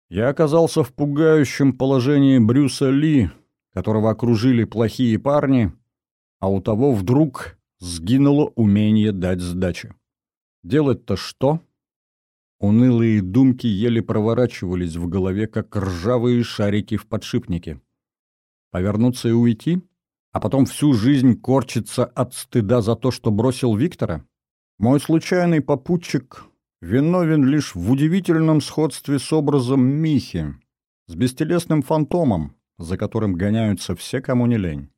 Я оказался в пугающем положении Брюса Ли, которого окружили плохие парни, а у того вдруг сгинуло умение дать сдачи. Делать-то что? Унылые думки еле проворачивались в голове, как ржавые шарики в подшипнике. Повернуться и уйти? А потом всю жизнь корчиться от стыда за то, что бросил Виктора? Мой случайный попутчик виновен лишь в удивительном сходстве с образом Михи, с бестелесным фантомом, за которым гоняются все, кому не лень.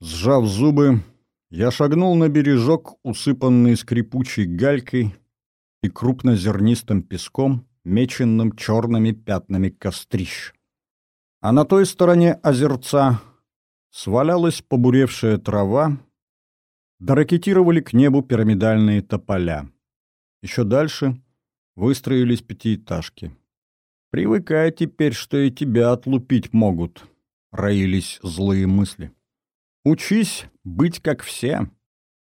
Сжав зубы, я шагнул на бережок, усыпанный скрипучей галькой и крупнозернистым песком, меченным черными пятнами кострищ а на той стороне озерца свалялась побуревшая трава, доракетировали к небу пирамидальные тополя. Еще дальше выстроились пятиэтажки. «Привыкай теперь, что и тебя отлупить могут», — роились злые мысли. «Учись быть как все.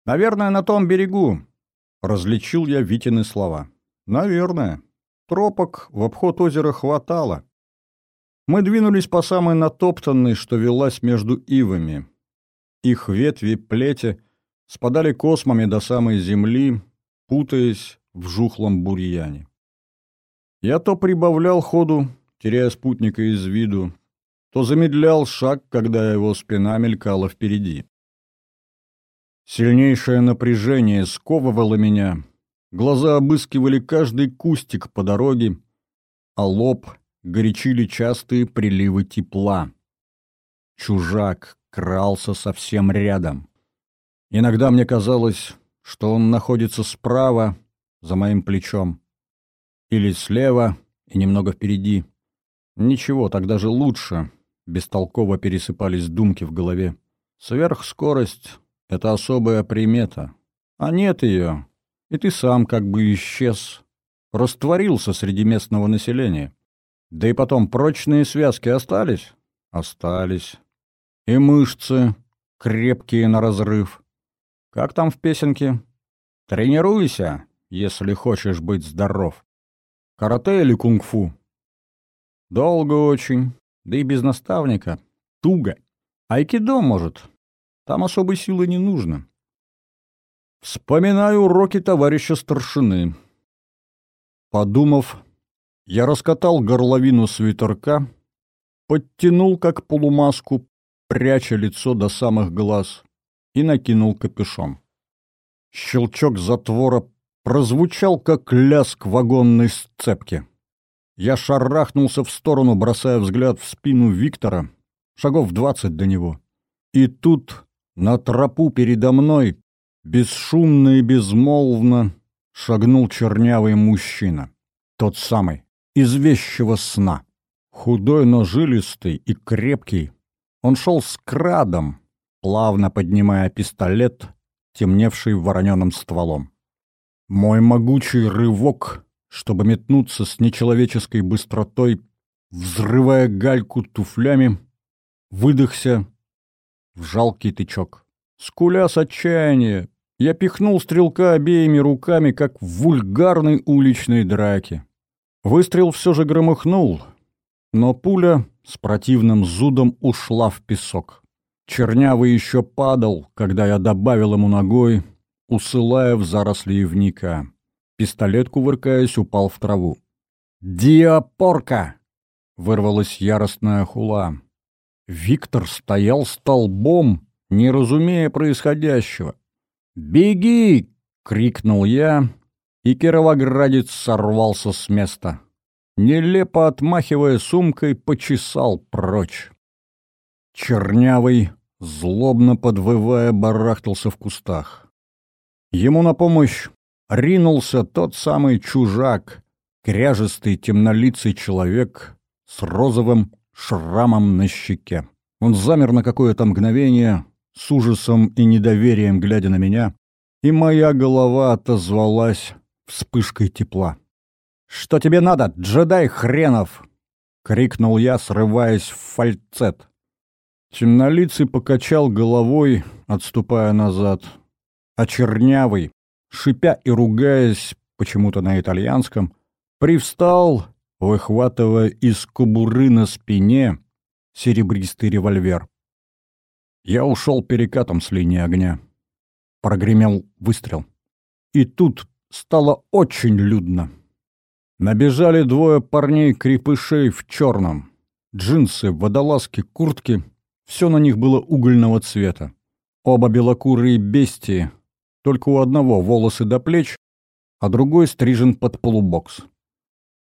Наверное, на том берегу», — различил я Витины слова. «Наверное. Тропок в обход озера хватало. Мы двинулись по самой натоптанной, что велась между ивами. Их ветви плети спадали космами до самой земли, путаясь в жухлом бурьяне. Я то прибавлял ходу, теряя спутника из виду, то замедлял шаг, когда его спина мелькала впереди. Сильнейшее напряжение сковывало меня, глаза обыскивали каждый кустик по дороге, а лоб горячили частые приливы тепла. Чужак крался совсем рядом. Иногда мне казалось, что он находится справа, за моим плечом, или слева и немного впереди. Ничего, тогда же лучше. Бестолково пересыпались думки в голове. Сверхскорость — это особая примета. А нет ее, и ты сам как бы исчез, растворился среди местного населения. Да и потом, прочные связки остались? Остались. И мышцы крепкие на разрыв. Как там в песенке? Тренируйся, если хочешь быть здоров. Карате или кунг-фу? Долго очень, да и без наставника. Туго. Айкидо, может. Там особой силы не нужно. Вспоминаю уроки товарища старшины. Подумав, я раскатал горловину свитерка, подтянул как полумаску, пряча лицо до самых глаз, и накинул капюшон. Щелчок затвора прозвучал, как ляск вагонной сцепки. Я шарахнулся в сторону, бросая взгляд в спину Виктора, шагов двадцать до него. И тут на тропу передо мной, бесшумно и безмолвно, шагнул чернявый мужчина. Тот самый, из вещего сна. Худой, но жилистый и крепкий. Он шел с крадом, плавно поднимая пистолет, темневший вороненым стволом. Мой могучий рывок, чтобы метнуться с нечеловеческой быстротой, взрывая гальку туфлями, выдохся в жалкий тычок. Скуля с отчаяния, я пихнул стрелка обеими руками, как в вульгарной уличной драке. Выстрел все же громыхнул, но пуля с противным зудом ушла в песок. Чернявый еще падал, когда я добавил ему ногой, усылая в заросли ивника. Пистолет, кувыркаясь, упал в траву. «Диапорка!» — вырвалась яростная хула. Виктор стоял столбом, не разумея происходящего. «Беги!» — крикнул я, и кировоградец сорвался с места. Нелепо отмахивая сумкой, почесал прочь. Чернявый, злобно подвывая, барахтался в кустах. Ему на помощь ринулся тот самый чужак, кряжестый темнолицый человек с розовым шрамом на щеке. Он замер на какое-то мгновение, с ужасом и недоверием глядя на меня, и моя голова отозвалась вспышкой тепла. «Что тебе надо, джедай хренов?» — крикнул я, срываясь в фальцет. Темнолицый покачал головой, отступая назад, а чернявый, шипя и ругаясь почему-то на итальянском, привстал, выхватывая из кобуры на спине серебристый револьвер. Я ушел перекатом с линии огня. Прогремел выстрел. И тут стало очень людно. Набежали двое парней-крепышей в черном. Джинсы, водолазки, куртки — все на них было угольного цвета. Оба белокурые бестии, только у одного волосы до плеч, а другой стрижен под полубокс.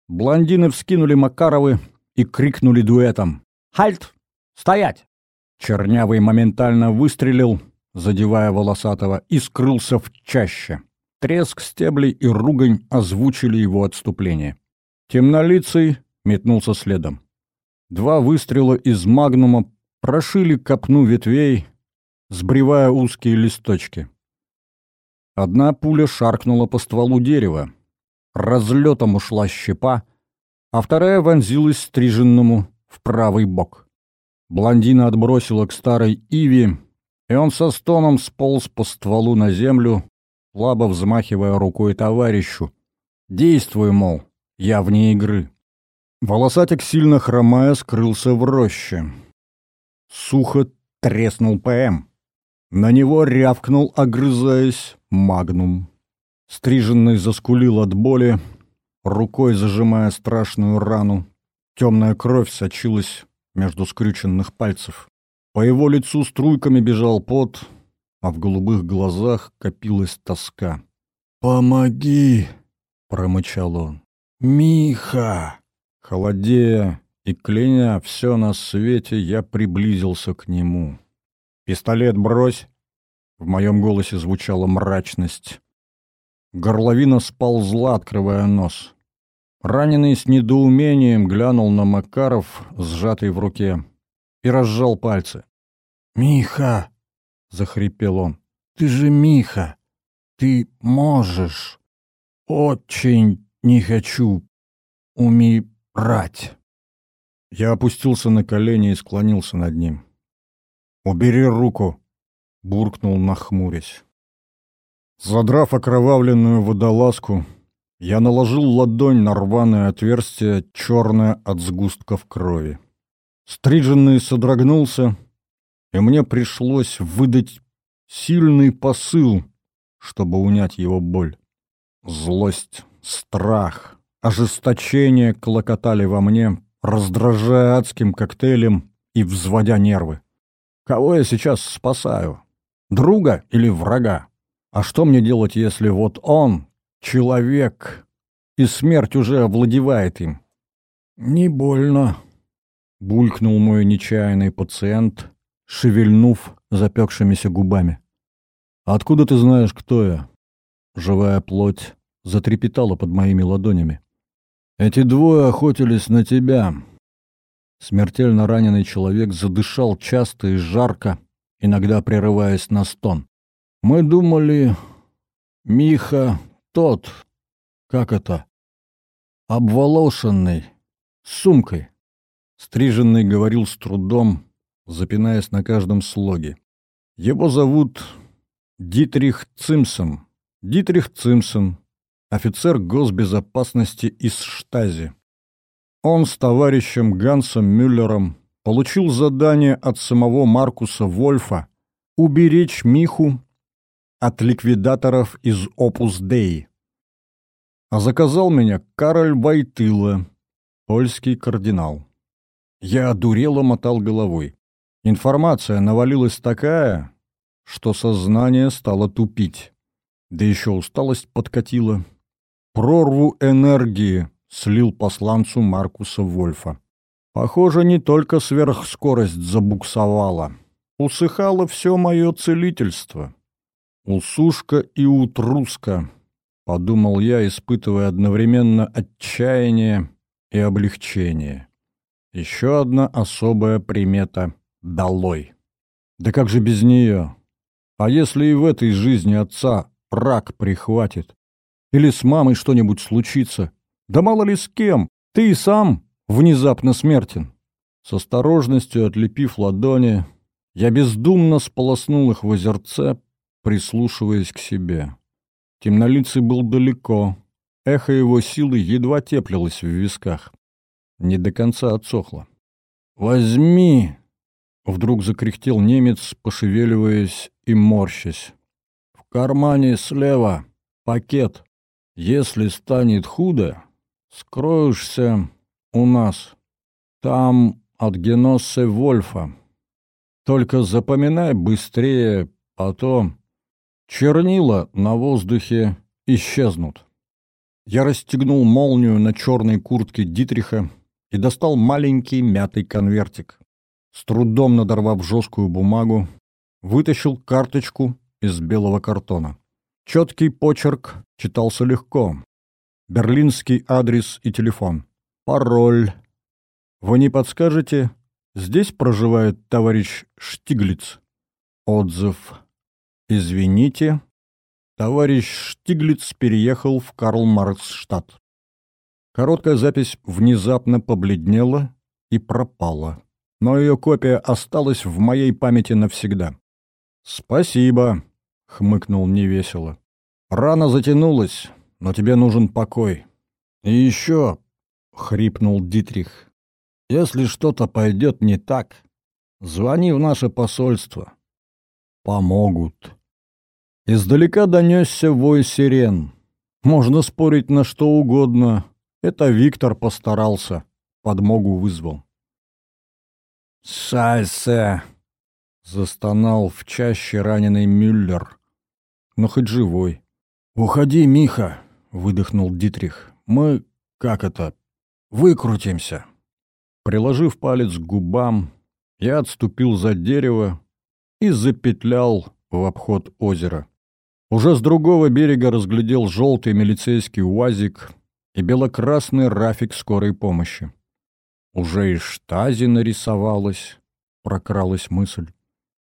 Блондины вскинули Макаровы и крикнули дуэтом. «Хальт! Стоять!» Чернявый моментально выстрелил, задевая волосатого, и скрылся в чаще. Треск стеблей и ругань озвучили его отступление. Темнолицый метнулся следом. Два выстрела из магнума прошили копну ветвей, сбривая узкие листочки. Одна пуля шаркнула по стволу дерева. Разлетом ушла щепа, а вторая вонзилась стриженному в правый бок. Блондина отбросила к старой Иве, и он со стоном сполз по стволу на землю, слабо взмахивая рукой товарищу. «Действуй, мол, я вне игры». Волосатик, сильно хромая, скрылся в роще. Сухо треснул ПМ. На него рявкнул, огрызаясь, магнум. Стриженный заскулил от боли, рукой зажимая страшную рану. Темная кровь сочилась между скрюченных пальцев. По его лицу струйками бежал пот, а в голубых глазах копилась тоска. «Помоги!» — промычал он. «Миха!» Холодея и кляня все на свете, я приблизился к нему. «Пистолет брось!» В моем голосе звучала мрачность. Горловина сползла, открывая нос. Раненый с недоумением глянул на Макаров, сжатый в руке, и разжал пальцы. «Миха!» — захрипел он. «Ты же Миха! Ты можешь! Очень не хочу умирать!» Я опустился на колени и склонился над ним. «Убери руку!» — буркнул, нахмурясь. Задрав окровавленную водолазку, я наложил ладонь на рваное отверстие, черное от сгустков крови. Стриженный содрогнулся — и мне пришлось выдать сильный посыл, чтобы унять его боль. Злость, страх, ожесточение клокотали во мне, раздражая адским коктейлем и взводя нервы. Кого я сейчас спасаю? Друга или врага? А что мне делать, если вот он — человек, и смерть уже овладевает им? «Не больно», — булькнул мой нечаянный пациент, шевельнув запекшимися губами. «Откуда ты знаешь, кто я?» Живая плоть затрепетала под моими ладонями. Эти двое охотились на тебя. Смертельно раненый человек задышал часто и жарко, иногда прерываясь на стон. Мы думали, Миха тот, как это, обволошенный, с сумкой. Стриженный говорил с трудом, запинаясь на каждом слоге. Его зовут Дитрих Цимсон. Дитрих Цимсон, офицер госбезопасности из Штази. Он с товарищем Гансом Мюллером получил задание от самого Маркуса Вольфа уберечь Миху от ликвидаторов из Опус Dei. А заказал меня Кароль Вайтыла, польский кардинал. Я одурело мотал головой. Информация навалилась такая, что сознание стало тупить. Да еще усталость подкатила. Прорву энергии слил посланцу Маркуса Вольфа. Похоже, не только сверхскорость забуксовала. Усыхало все мое целительство. Усушка и утруска, подумал я, испытывая одновременно отчаяние и облегчение. Еще одна особая примета — долой. Да как же без нее? А если и в этой жизни отца рак прихватит? Или с мамой что-нибудь случится? Да мало ли с кем, ты и сам внезапно смертен. С осторожностью отлепив ладони, я бездумно сполоснул их в озерце, прислушиваясь к себе. Темнолицый был далеко, эхо его силы едва теплилось в висках. Не до конца отсохло. «Возьми!» — вдруг закряхтел немец, пошевеливаясь и морщась. «В кармане слева пакет. Если станет худо, скроешься у нас. Там от Геноссе Вольфа. Только запоминай быстрее, потом чернила на воздухе исчезнут. Я расстегнул молнию на черной куртке Дитриха и достал маленький мятый конвертик. С трудом надорвав жесткую бумагу, вытащил карточку из белого картона. Четкий почерк читался легко. Берлинский адрес и телефон. Пароль. Вы не подскажете? Здесь проживает товарищ Штиглиц. Отзыв. Извините. Товарищ Штиглиц переехал в Карл-Маркс-штадт. Короткая запись внезапно побледнела и пропала. Но ее копия осталась в моей памяти навсегда. «Спасибо», — хмыкнул невесело. «Рана затянулась, но тебе нужен покой. И еще, — хрипнул Дитрих, — если что-то пойдет не так, звони в наше посольство. Помогут. Издалека донесся вой сирен. Можно спорить на что угодно. Это Виктор постарался, подмогу вызвал. «Шайсе!» — застонал в чаще раненый Мюллер. Но хоть живой. «Уходи, Миха!» — выдохнул Дитрих. «Мы, как это, выкрутимся». Приложив палец к губам, я отступил за дерево и запетлял в обход озера. Уже с другого берега разглядел желтый милицейский УАЗик и белокрасный рафик скорой помощи. Уже и штази нарисовалась, прокралась мысль.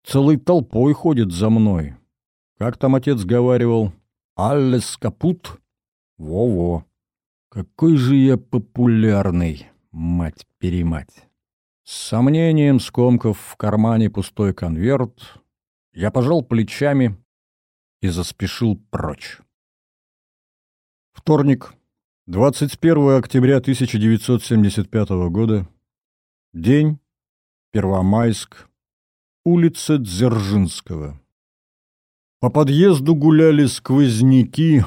Целой толпой ходит за мной. Как там отец говаривал? «Аллес капут?» Во-во. Какой же я популярный, мать-перемать. С сомнением скомкав в кармане пустой конверт, я пожал плечами и заспешил прочь. Вторник, 21 октября 1975 года. День. Первомайск. Улица Дзержинского. По подъезду гуляли сквозняки,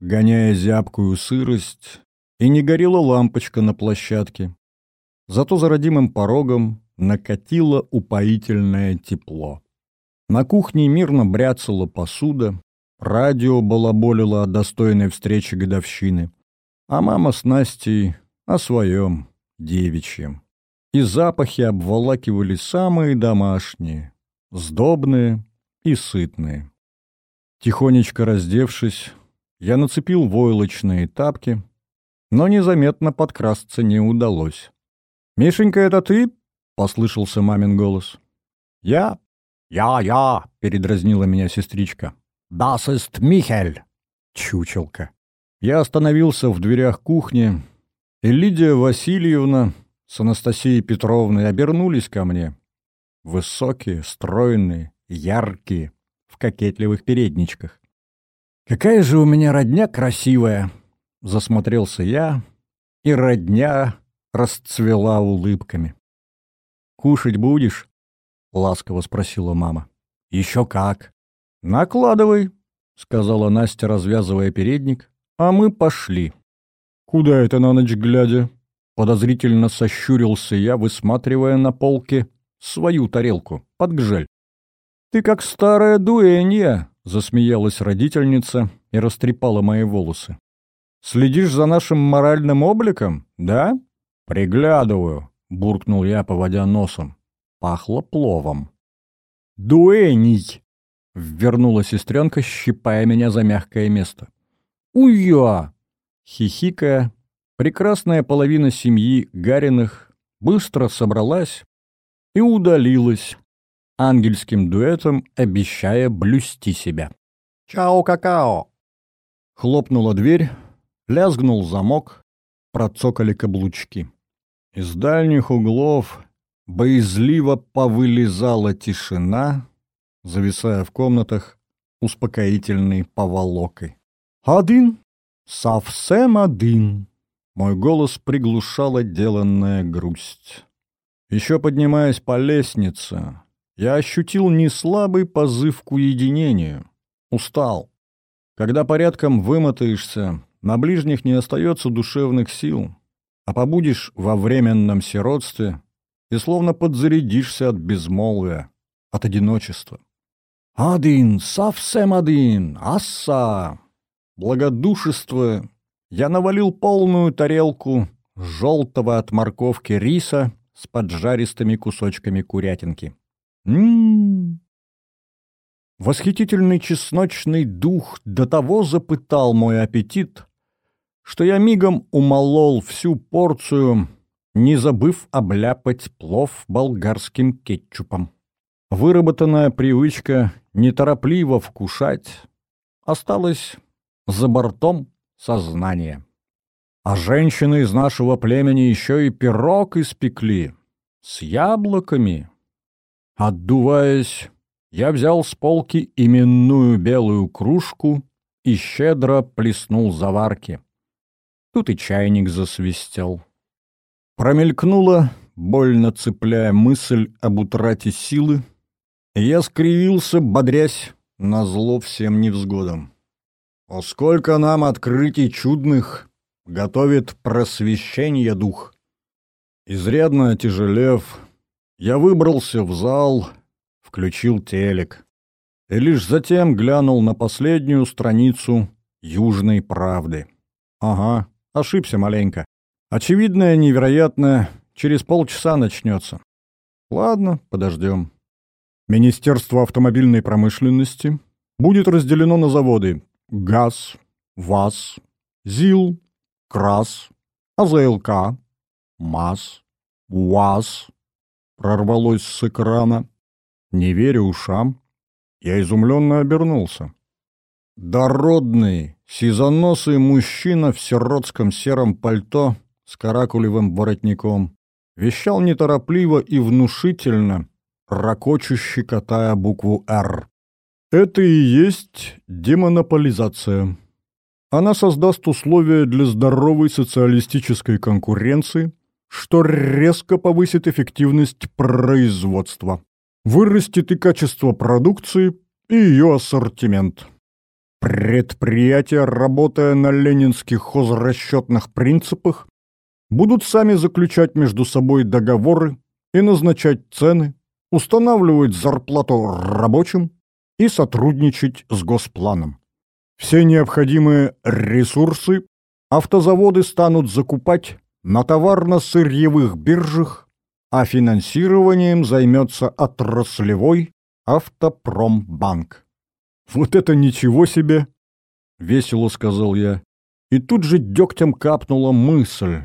гоняя зябкую сырость, и не горела лампочка на площадке. Зато за родимым порогом накатило упоительное тепло. На кухне мирно бряцала посуда, радио балаболило о достойной встрече годовщины, а мама с Настей о своем девичьем. И запахи обволакивали самые домашние, сдобные и сытные. Тихонечко раздевшись, я нацепил войлочные тапки, но незаметно подкрасться не удалось. «Мишенька, это ты?» — послышался мамин голос. «Я?» «Я-я!» — передразнила меня сестричка. «Das ist Михель!» Чучелка. Я остановился в дверях кухни, и Лидия Васильевна с Анастасией Петровной обернулись ко мне. Высокие, стройные, яркие, в кокетливых передничках. «Какая же у меня родня красивая!» — засмотрелся я, и родня расцвела улыбками. «Кушать будешь?» — ласково спросила мама. «Еще как!» «Накладывай!» — сказала Настя, развязывая передник, а мы пошли. «Куда это на ночь глядя?» Подозрительно сощурился я, высматривая на полке свою тарелку, под гжель. «Ты как старая дуэнья!» — засмеялась родительница и растрепала мои волосы. «Следишь за нашим моральным обликом, да?» «Приглядываю», — буркнул я, поводя носом. Пахло пловом. «Дуэний!» — ввернула сестренка, щипая меня за мягкое место. «Уя!» Хихикая, прекрасная половина семьи Гариных быстро собралась и удалилась, ангельским дуэтом обещая блюсти себя. «Чао, какао!» Хлопнула дверь, лязгнул замок, процокали каблучки. Из дальних углов боязливо повылезала тишина, зависая в комнатах успокоительной поволокой. «Один! Совсем один!» Мой голос приглушал отделанная грусть. Еще поднимаясь по лестнице, я ощутил неслабый позыв к уединению. Устал. Когда порядком вымотаешься, на ближних не остается душевных сил, а побудешь во временном сиротстве и словно подзарядишься от безмолвия, от одиночества. «Один, совсем один, асса!» Благодушество я навалил полную тарелку желтого от морковки риса с поджаристыми кусочками курятинки. М-м-м! Восхитительный чесночный дух до того запытал мой аппетит, что я мигом умолол всю порцию, не забыв обляпать плов болгарским кетчупом. Выработанная привычка неторопливо вкушать осталась за бортом сознания. А женщины из нашего племени еще и пирог испекли с яблоками. Отдуваясь, я взял с полки именную белую кружку и щедро плеснул заварки. Тут и чайник засвистел. Промелькнула, больно цепляя мысль об утрате силы, я скривился, бодрясь, назло всем невзгодам. О, сколько нам открытий чудных готовит просвещение дух! Изрядно отяжелев, я выбрался в зал, включил телек и лишь затем глянул на последнюю страницу «Южной правды». Ага, Ошибся маленько. Очевидное, невероятное, через полчаса начнется. Ладно, подождем. Министерство автомобильной промышленности будет разделено на заводы ГАЗ, ВАЗ, ЗИЛ, КРАС, АЗЛК, МАЗ, УАЗ. Прорвалось с экрана. Не веря ушам, я изумленно обернулся. Дородный, сизоносый мужчина в сиротском сером пальто с каракулевым воротником вещал неторопливо и внушительно, ракочуще катая букву «Р». Это и есть демонополизация. Она создаст условия для здоровой социалистической конкуренции, что резко повысит эффективность производства, вырастет и качество продукции, и ее ассортимент. Предприятия, работая на ленинских хозрасчетных принципах, будут сами заключать между собой договоры и назначать цены, устанавливать зарплату рабочим и сотрудничать с госпланом. Все необходимые ресурсы автозаводы станут закупать на товарно-сырьевых биржах, а финансированием займется отраслевой автопромбанк. «Вот это ничего себе!» — весело сказал я. И тут же дегтем капнула мысль.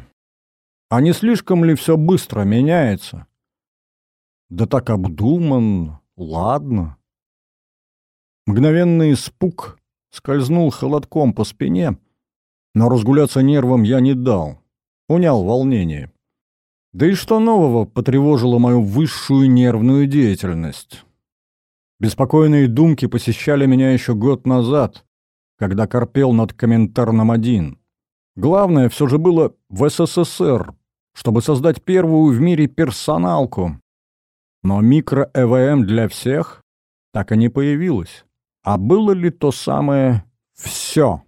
А не слишком ли все быстро меняется? Да так обдуман, ладно. Мгновенный испуг скользнул холодком по спине, но разгуляться нервам я не дал, унял волнение. Да и что нового потревожило мою высшую нервную деятельность? Беспокойные думки посещали меня еще год назад, когда корпел над комментарном один. Главное все же было в СССР, чтобы создать первую в мире персоналку. Но микро-ЭВМ для всех так и не появилось. А было ли то самое «все»?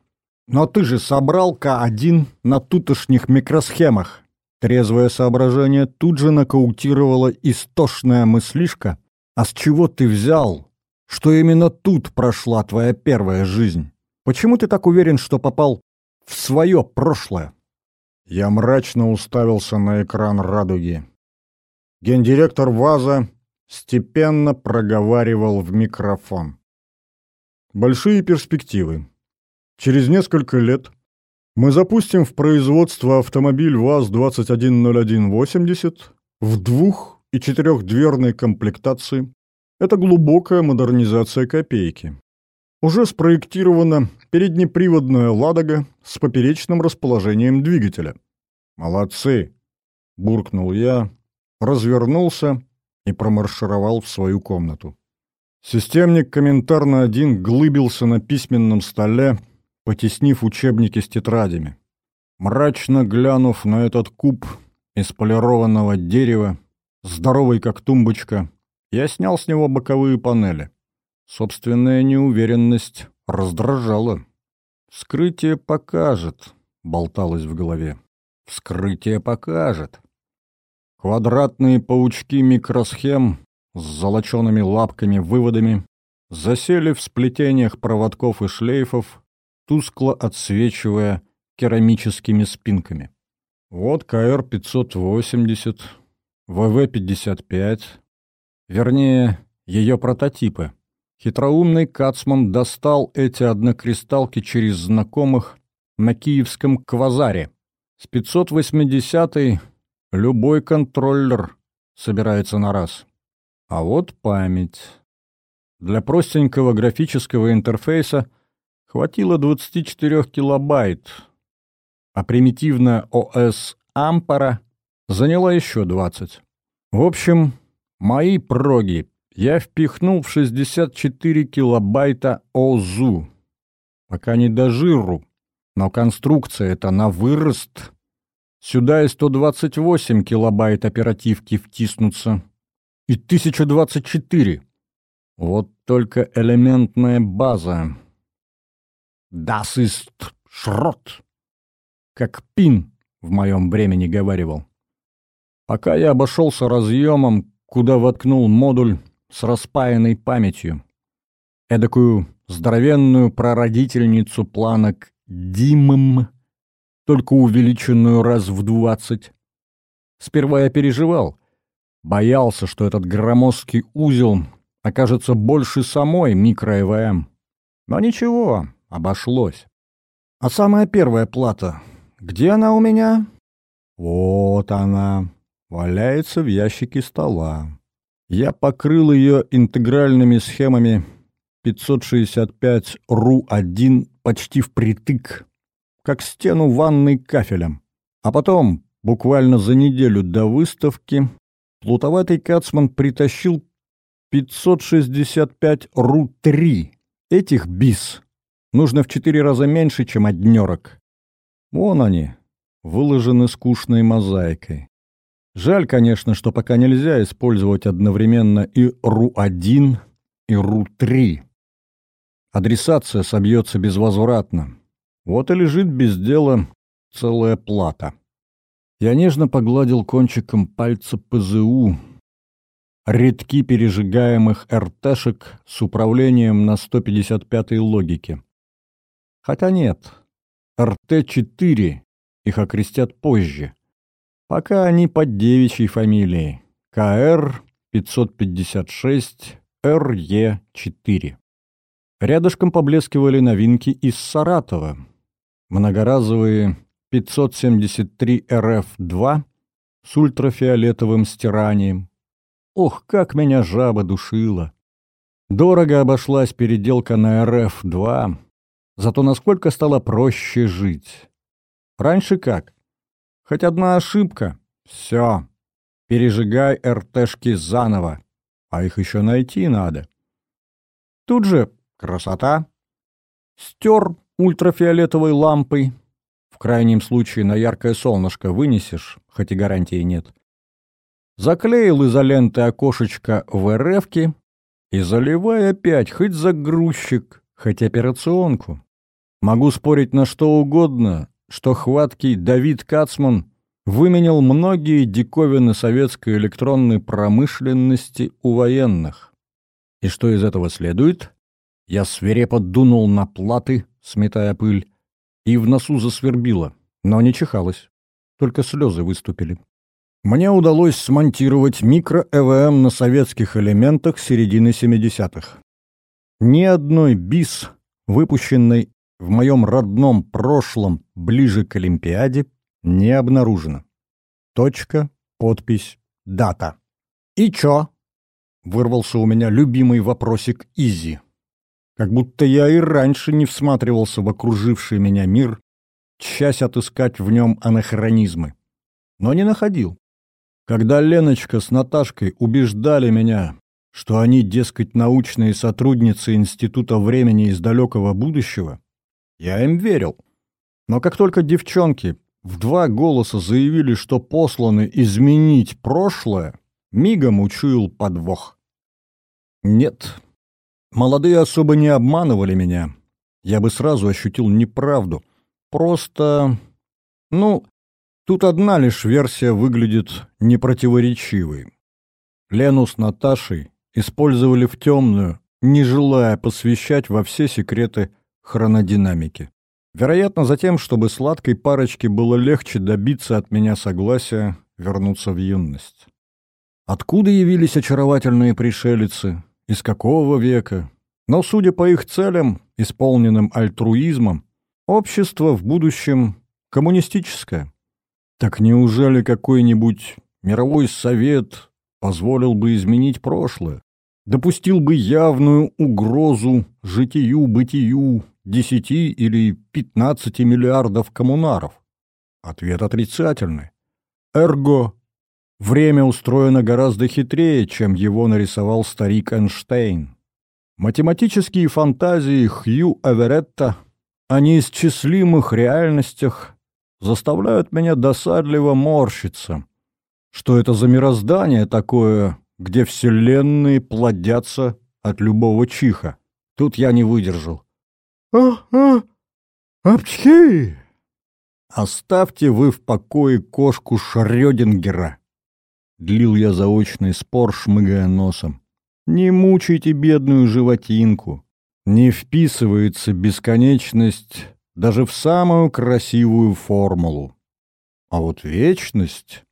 Но ты же собрал К1 на тутошних микросхемах. Трезвое соображение тут же нокаутировало истошная мыслишка. А с чего ты взял, что именно тут прошла твоя первая жизнь? Почему ты так уверен, что попал в свое прошлое? Я мрачно уставился на экран радуги. Гендиректор ВАЗа степенно проговаривал в микрофон. Большие перспективы. Через несколько лет мы запустим в производство автомобиль ВАЗ-210180 в двух- и четырехдверной комплектации. Это глубокая модернизация копейки. Уже спроектирована переднеприводная «Ладога» с поперечным расположением двигателя. «Молодцы!» — буркнул я, развернулся и промаршировал в свою комнату. Системник комментарно один глыбился на письменном столе, потеснив учебники с тетрадями. Мрачно глянув на этот куб из полированного дерева, здоровый как тумбочка, я снял с него боковые панели. Собственная неуверенность раздражала. «Вскрытие покажет», — болталось в голове. «Вскрытие покажет». Квадратные паучки микросхем с золочеными лапками-выводами засели в сплетениях проводков и шлейфов, тускло отсвечивая керамическими спинками. Вот КР-580, ВВ-55, вернее, ее прототипы. Хитроумный Кацман достал эти однокристалки через знакомых на киевском квазаре. С 580 любой контроллер собирается на раз. А вот память. Для простенького графического интерфейса хватило 24 килобайт, а примитивная ОС Ампара заняла еще 20. В общем, мои проги я впихнул в 64 килобайта ОЗУ. Пока не до жиру, но конструкция это на вырост. Сюда и 128 килобайт оперативки втиснутся. И 1024. Вот только элементная база. Das ist Schrott. Как Пин в моем времени говаривал. Пока я обошелся разъемом, куда воткнул модуль, с распаянной памятью. Эдакую здоровенную прародительницу планок Димм, только увеличенную раз в двадцать. Сперва я переживал, боялся, что этот громоздкий узел окажется больше самой микро-ЭВМ. Но ничего, обошлось. А самая первая плата, где она у меня? Вот она, валяется в ящике стола. Я покрыл ее интегральными схемами 565 РУ-1 почти впритык, как стену ванной кафелем. А потом, буквально за неделю до выставки, плутоватый Кацман притащил 565 РУ-3. Этих бис нужно в четыре раза меньше, чем однерок. Вон они, выложены скучной мозаикой. Жаль, конечно, что пока нельзя использовать одновременно и РУ-1, и РУ-3. Адресация собьется безвозвратно. Вот и лежит без дела целая плата. Я нежно погладил кончиком пальца ПЗУ, редки пережигаемых РТшек с управлением на 155-й логике. Хотя нет, РТ-4 их окрестят позже. Пока они под девичьей фамилией. КР-556-РЕ-4. Рядышком поблескивали новинки из Саратова. многоразовые 573 РФ-2 с ультрафиолетовым стиранием. Ох, как меня жаба душила! Дорого обошлась переделка на РФ-2, зато насколько стало проще жить. Раньше как? Хоть одна ошибка — все. Пережигай РТшки заново, а их еще найти надо. Тут же красота. Стер ультрафиолетовой лампой. В крайнем случае на яркое солнышко вынесешь, хоть и гарантии нет. Заклеил изолентой окошечко в РФке и заливай опять, хоть загрузчик, хоть операционку. Могу спорить на что угодно, что хваткий Давид Кацман выменял многие диковины советской электронной промышленности у военных. И что из этого следует? Я свирепо дунул на платы, сметая пыль, и в носу засвербило, но не чихалось, только слезы выступили. Мне удалось смонтировать микро-ЭВМ на советских элементах середины 70-х. Ни одной БИС, выпущенной в моем родном прошлом ближе к Олимпиаде, не обнаружено. Точка, подпись, дата. «И чё?» — вырвался у меня любимый вопросик Изи. Как будто я и раньше не всматривался в окруживший меня мир, часть отыскать в нем анахронизмы. Но не находил. Когда Леночка с Наташкой убеждали меня, что они, дескать, научные сотрудницы Института времени из далекого будущего, я им верил. Но как только девчонки в два голоса заявили, что посланы изменить прошлое, мигом учуял подвох. Нет, молодые особо не обманывали меня. Я бы сразу ощутил неправду. Просто... Ну, Тут одна лишь версия выглядит непротиворечивой. Лену с Наташей использовали в темную, не желая посвящать во все секреты хронодинамики. Вероятно, за тем, чтобы сладкой парочке было легче добиться от меня согласия вернуться в юность. Откуда явились очаровательные пришелицы? Из какого века? Но, судя по их целям, исполненным альтруизмом, общество в будущем коммунистическое. Так неужели какой-нибудь мировой совет позволил бы изменить прошлое? Допустил бы явную угрозу житию, бытию 10 или 15 миллиардов коммунаров? Ответ отрицательный. Эрго, время устроено гораздо хитрее, чем его нарисовал старик Эйнштейн. Математические фантазии Хью Эверетта о неисчислимых реальностях заставляют меня досадливо морщиться. Что это за мироздание такое, где вселенные плодятся от любого чиха? Тут я не выдержал. «А-а! Апчхи!» «Оставьте вы в покое кошку Шрёдингера!» Длил я заочный спор, шмыгая носом. «Не мучайте бедную животинку. Не вписывается бесконечность даже в самую красивую формулу. А вот вечность...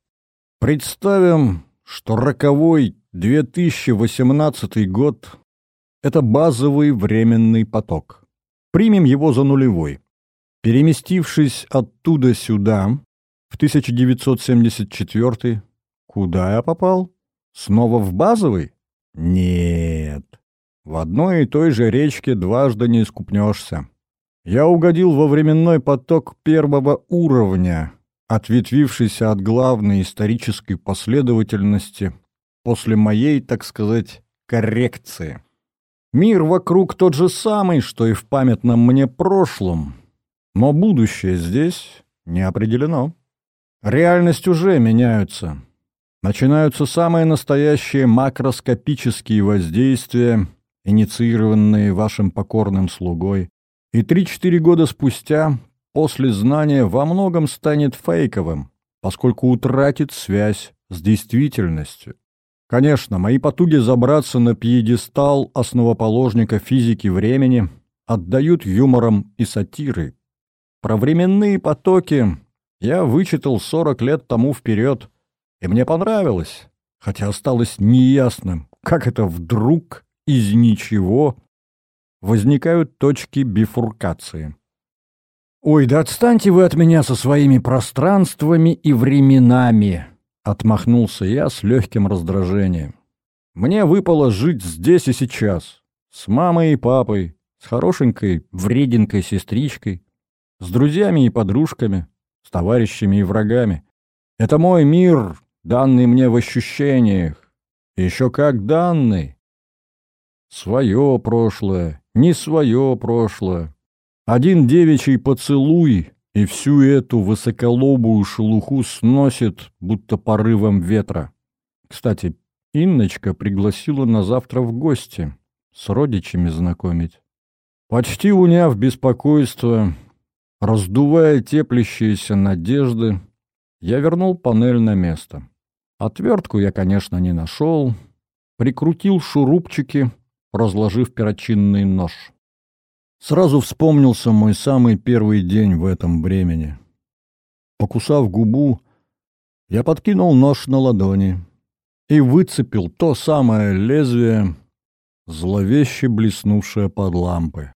Представим, что роковой 2018 год — это базовый временный поток. Примем его за нулевой. Переместившись оттуда сюда, в 1974 куда я попал? Снова в базовый? Нет. В одной и той же речке дважды не искупнешься. Я угодил во временной поток первого уровня, ответвившийся от главной исторической последовательности после моей, так сказать, коррекции. Мир вокруг тот же самый, что и в памятном мне прошлом, но будущее здесь не определено. Реальность уже меняется. Начинаются самые настоящие макроскопические воздействия, инициированные вашим покорным слугой. И три-четыре года спустя после знания во многом станет фейковым, поскольку утратит связь с действительностью. Конечно, мои потуги забраться на пьедестал основоположника физики времени отдают юмором и сатирой. Про временные потоки я вычитал 40 лет тому вперед, и мне понравилось, хотя осталось неясным, как это вдруг из ничего возникают точки бифуркации. «Ой, да отстаньте вы от меня со своими пространствами и временами!» — отмахнулся я с легким раздражением. «Мне выпало жить здесь и сейчас, с мамой и папой, с хорошенькой, вреденькой сестричкой, с друзьями и подружками, с товарищами и врагами. Это мой мир, данный мне в ощущениях. Еще как данный. Свое прошлое, не свое прошлое. Один девичий поцелуй и всю эту высоколобую шелуху сносит, будто порывом ветра. Кстати, Инночка пригласила на завтра в гости, с родичами знакомить. Почти уняв беспокойство, раздувая теплящиеся надежды, я вернул панель на место. Отвертку я, конечно, не нашел. Прикрутил шурупчики, разложив перочинный нож. Сразу вспомнился мой самый первый день в этом времени. Покусав губу, я подкинул нож на ладони и выцепил то самое лезвие, зловеще блеснувшее под лампой.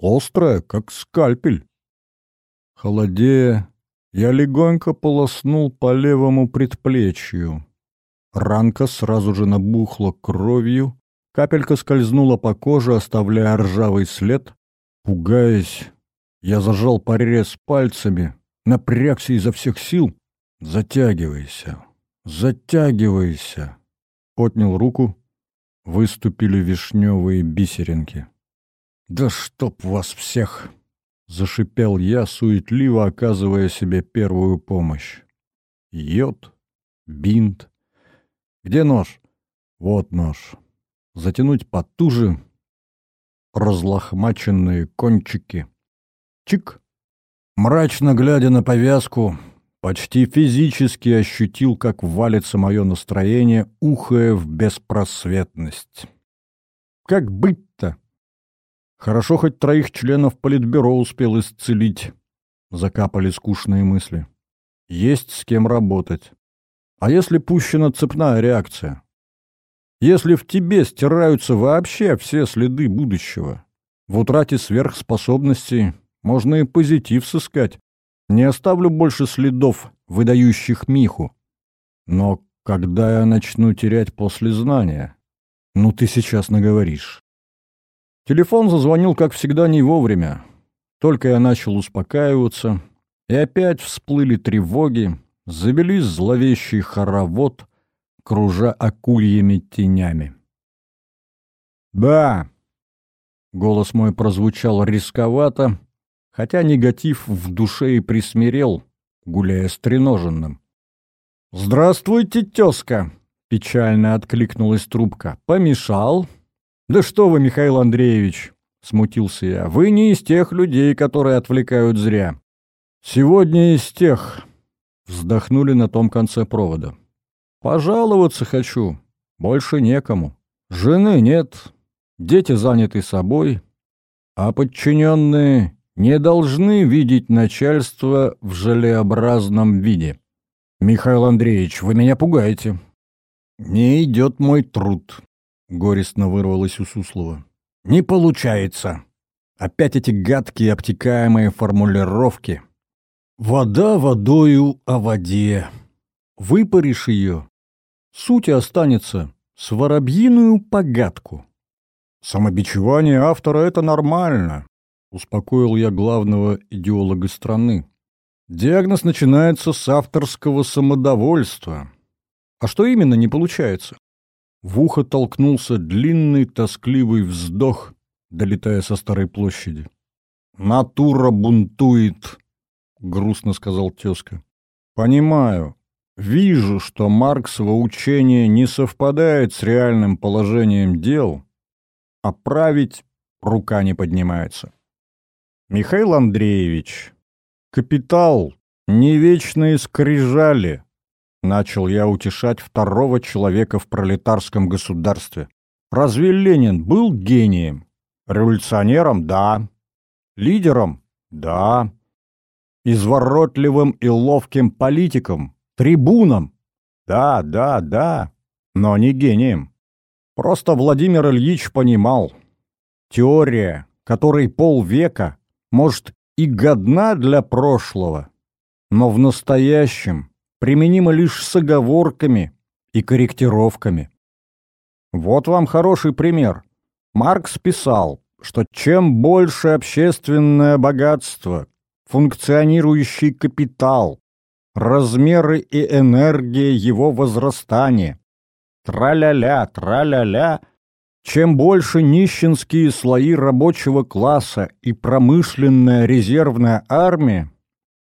Острое, как скальпель. Холодея, я легонько полоснул по левому предплечью. Ранка сразу же набухла кровью, капелька скользнула по коже, оставляя ржавый след. Пугаясь, я зажал порез пальцами, напрягся изо всех сил. «Затягивайся, затягивайся!» Отнял руку, выступили вишневые бисеринки. «Да чтоб вас всех!» — зашипел я, суетливо оказывая себе первую помощь. Йод, бинт. Где нож? Вот нож. Затянуть потуже. Разлохмаченные кончики. Чик. Мрачно глядя на повязку, почти физически ощутил, как валится мое настроение, ухая в беспросветность. Как быть-то? Хорошо, хоть троих членов политбюро успел исцелить. Закапали скучные мысли. Есть с кем работать. А если пущена цепная реакция? Если в тебе стираются вообще все следы будущего, в утрате сверхспособностей можно и позитив сыскать. Не оставлю больше следов, выдающих Миху. Но когда я начну терять после знания? Ну ты сейчас наговоришь. Телефон зазвонил, как всегда, не вовремя. Только я начал успокаиваться, и опять всплыли тревоги, завелись зловещий хоровод, кружа акульями тенями. «Да!» — голос мой прозвучал рисковато, хотя негатив в душе и присмирел, гуляя стреноженным. «Здравствуйте, тезка!» — печально откликнулась трубка. «Помешал?» «Да что вы, Михаил Андреевич!» — смутился я. «Вы не из тех людей, которые отвлекают зря. Сегодня из тех...» — вздохнули на том конце провода. «Пожаловаться хочу. Больше некому. Жены нет, дети заняты собой, а подчиненные не должны видеть начальство в желеобразном виде. Михаил Андреевич, вы меня пугаете. Не идет мой труд. — горестно вырвалось у Суслова. «Не получается. Опять эти гадкие обтекаемые формулировки. Вода водою о воде. Выпаришь ее. Суть останется с воробьиную погадку. Самобичевание автора — это нормально», — успокоил я главного идеолога страны. Диагноз начинается с авторского самодовольства. А что именно не получается? В ухо толкнулся длинный тоскливый вздох, долетая со старой площади. «Натура бунтует», — грустно сказал тезка. «Понимаю. Вижу, что Марксово учение не совпадает с реальным положением дел, а править рука не поднимается. Михаил Андреевич, капитал не вечные скрижали, Начал я утешать второго человека в пролетарском государстве. Разве Ленин был гением? Революционером – да. Лидером – да. Изворотливым и ловким политиком, трибуном – да, да, да, но не гением. Просто Владимир Ильич понимал, теория, которой полвека, может, и годна для прошлого, но в настоящем применима лишь с оговорками и корректировками. Вот вам хороший пример. Маркс писал, что чем больше общественное богатство, функционирующий капитал, размеры и энергия его возрастания, тра-ля-ля, тра-ля-ля, чем больше нищенские слои рабочего класса и промышленная резервная армия,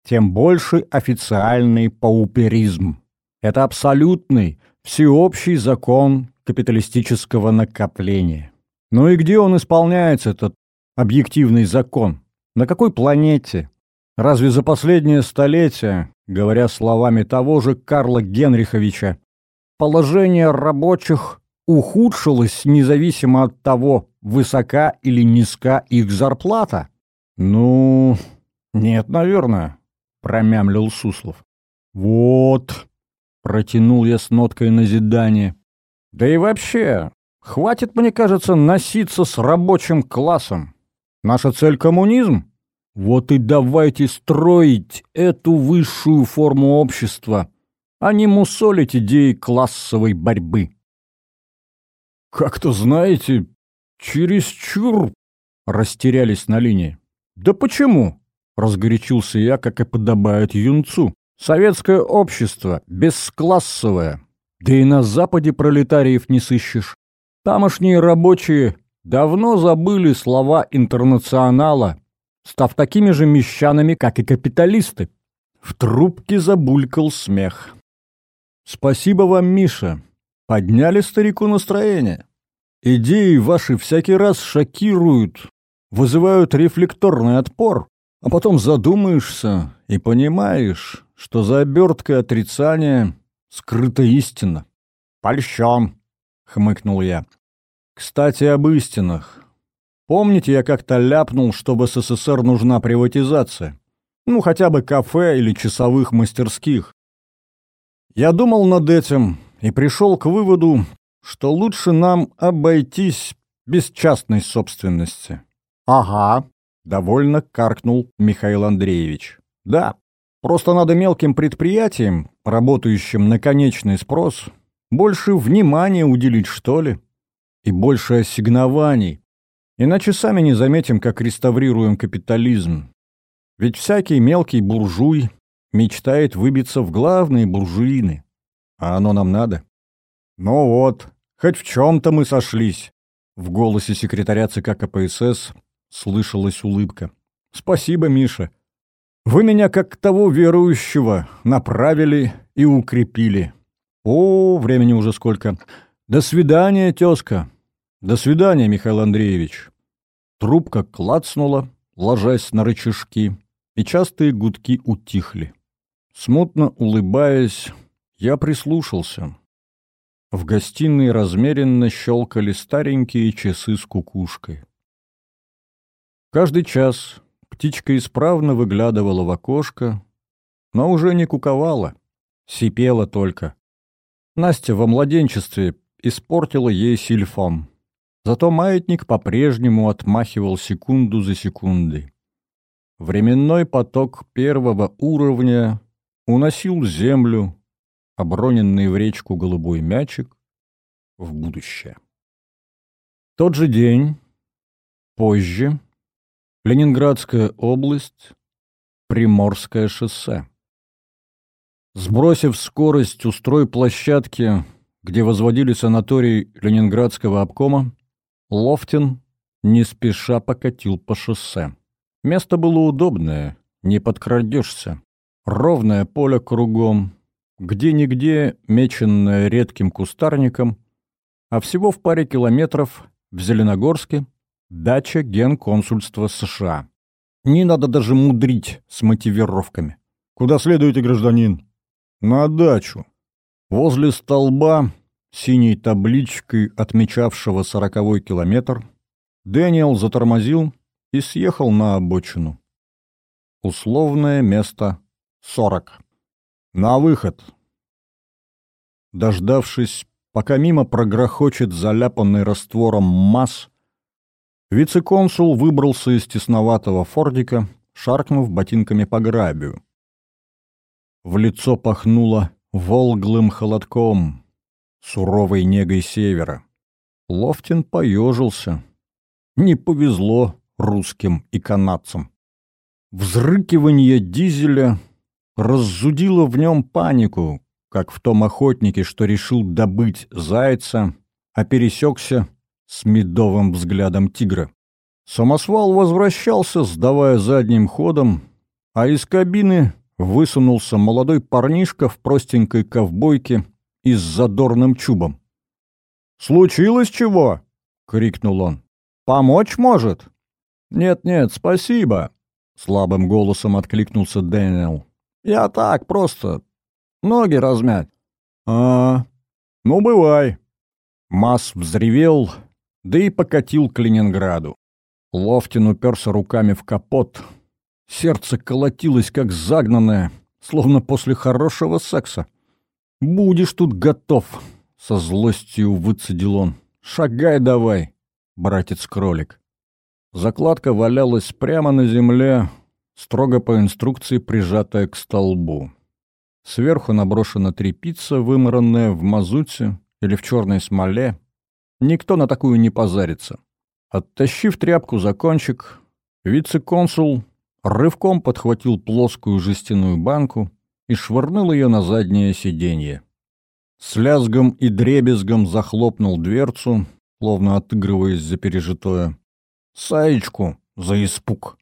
тем больше официальный пауперизм. Это абсолютный, всеобщий закон капиталистического накопления. Ну и где он исполняется, этот объективный закон? На какой планете? Разве за последнее столетие, говоря словами того же Карла Генриховича, положение рабочих ухудшилось независимо от того, высока или низка их зарплата? Ну, нет, наверное, промямлил Суслов. Вот, протянул я с ноткой назидания. Да и вообще, хватит, мне кажется, носиться с рабочим классом. Наша цель — коммунизм. Вот и давайте строить эту высшую форму общества, а не мусолить идеи классовой борьбы. Как-то, знаете, чересчур растерялись на линии. Да почему? Разгорячился я, как и подобает юнцу. Советское общество, бесклассовое. Да и на Западе пролетариев не сыщешь. Тамошние рабочие давно забыли слова интернационала, став такими же мещанами, как и капиталисты. В трубке забулькал смех. «Спасибо вам, Миша. Подняли старику настроение. Идеи ваши всякий раз шокируют, вызывают рефлекторный отпор, а потом задумаешься и понимаешь, что за оберткой отрицания скрыта истина. «Польщен», — хмыкнул я. «Кстати, об истинах. Помните, я как-то ляпнул, что в СССР нужна приватизация? Ну, хотя бы кафе или часовых мастерских. Я думал над этим и пришел к выводу, что лучше нам обойтись без частной собственности. «Ага», — довольно каркнул Михаил Андреевич. «Да, просто надо мелким предприятиям, работающим на конечный спрос, больше внимания уделить, что ли, и больше ассигнований, Иначе сами не заметим, как реставрируем капитализм. Ведь всякий мелкий буржуй мечтает выбиться в главные буржуины. А оно нам надо? Ну вот, хоть в чем-то мы сошлись. В голосе секретаря ЦК КПСС слышалась улыбка. Спасибо, Миша. Вы меня, как того верующего, направили и укрепили. О, времени уже сколько. До свидания, тезка. «До свидания, Михаил Андреевич». Трубка клацнула, ложась на рычажки, и частые гудки утихли. Смутно улыбаясь, я прислушался. В гостиной размеренно щелкали старенькие часы с кукушкой. Каждый час птичка исправно выглядывала в окошко, но уже не куковала, сипела только. Настя во младенчестве испортила ей сильфом. Зато маятник по-прежнему отмахивал секунду за секундой. Временной поток первого уровня уносил землю, оброненный в речку голубой мячик, в будущее. Тот же день, позже, Ленинградская область, Приморское шоссе. Сбросив скорость у стройплощадки, где возводили санаторий Ленинградского обкома, Лофтин не спеша покатил по шоссе. Место было удобное, не подкрадешься. Ровное поле кругом, где-нигде меченное редким кустарником, а всего в паре километров в Зеленогорске дача генконсульства США. Не надо даже мудрить с мотивировками. Куда следуете, гражданин? На дачу. Возле столба синей табличкой, отмечавшего сороковой километр, Дэниел затормозил и съехал на обочину. Условное место сорок. На выход. Дождавшись, пока мимо прогрохочет заляпанный раствором масс, вице-консул выбрался из тесноватого фордика, шаркнув ботинками по грабию. В лицо пахнуло волглым холодком, суровой негой севера. Лофтин поежился. Не повезло русским и канадцам. Взрыкивание дизеля раззудило в нем панику, как в том охотнике, что решил добыть зайца, а пересекся с медовым взглядом тигра. Самосвал возвращался, сдавая задним ходом, а из кабины высунулся молодой парнишка в простенькой ковбойке и с задорным чубом. «Случилось чего?» — крикнул он. «Помочь может?» «Нет-нет, спасибо», — слабым голосом откликнулся Дэниел. «Я так, просто. Ноги размять». «А, ну бывай». Масс взревел, да и покатил к Ленинграду. Лофтин уперся руками в капот. Сердце колотилось, как загнанное, словно после хорошего секса. «Будешь тут готов», — со злостью выцедил он. «Шагай давай, братец-кролик». Закладка валялась прямо на земле, строго по инструкции прижатая к столбу. Сверху наброшена тряпица, вымаранная в мазуте или в черной смоле. Никто на такую не позарится. Оттащив тряпку за кончик, вице-консул рывком подхватил плоскую жестяную банку и швырнул ее на заднее сиденье. С лязгом и дребезгом захлопнул дверцу, словно отыгрываясь за пережитое. «Саечку за испуг!»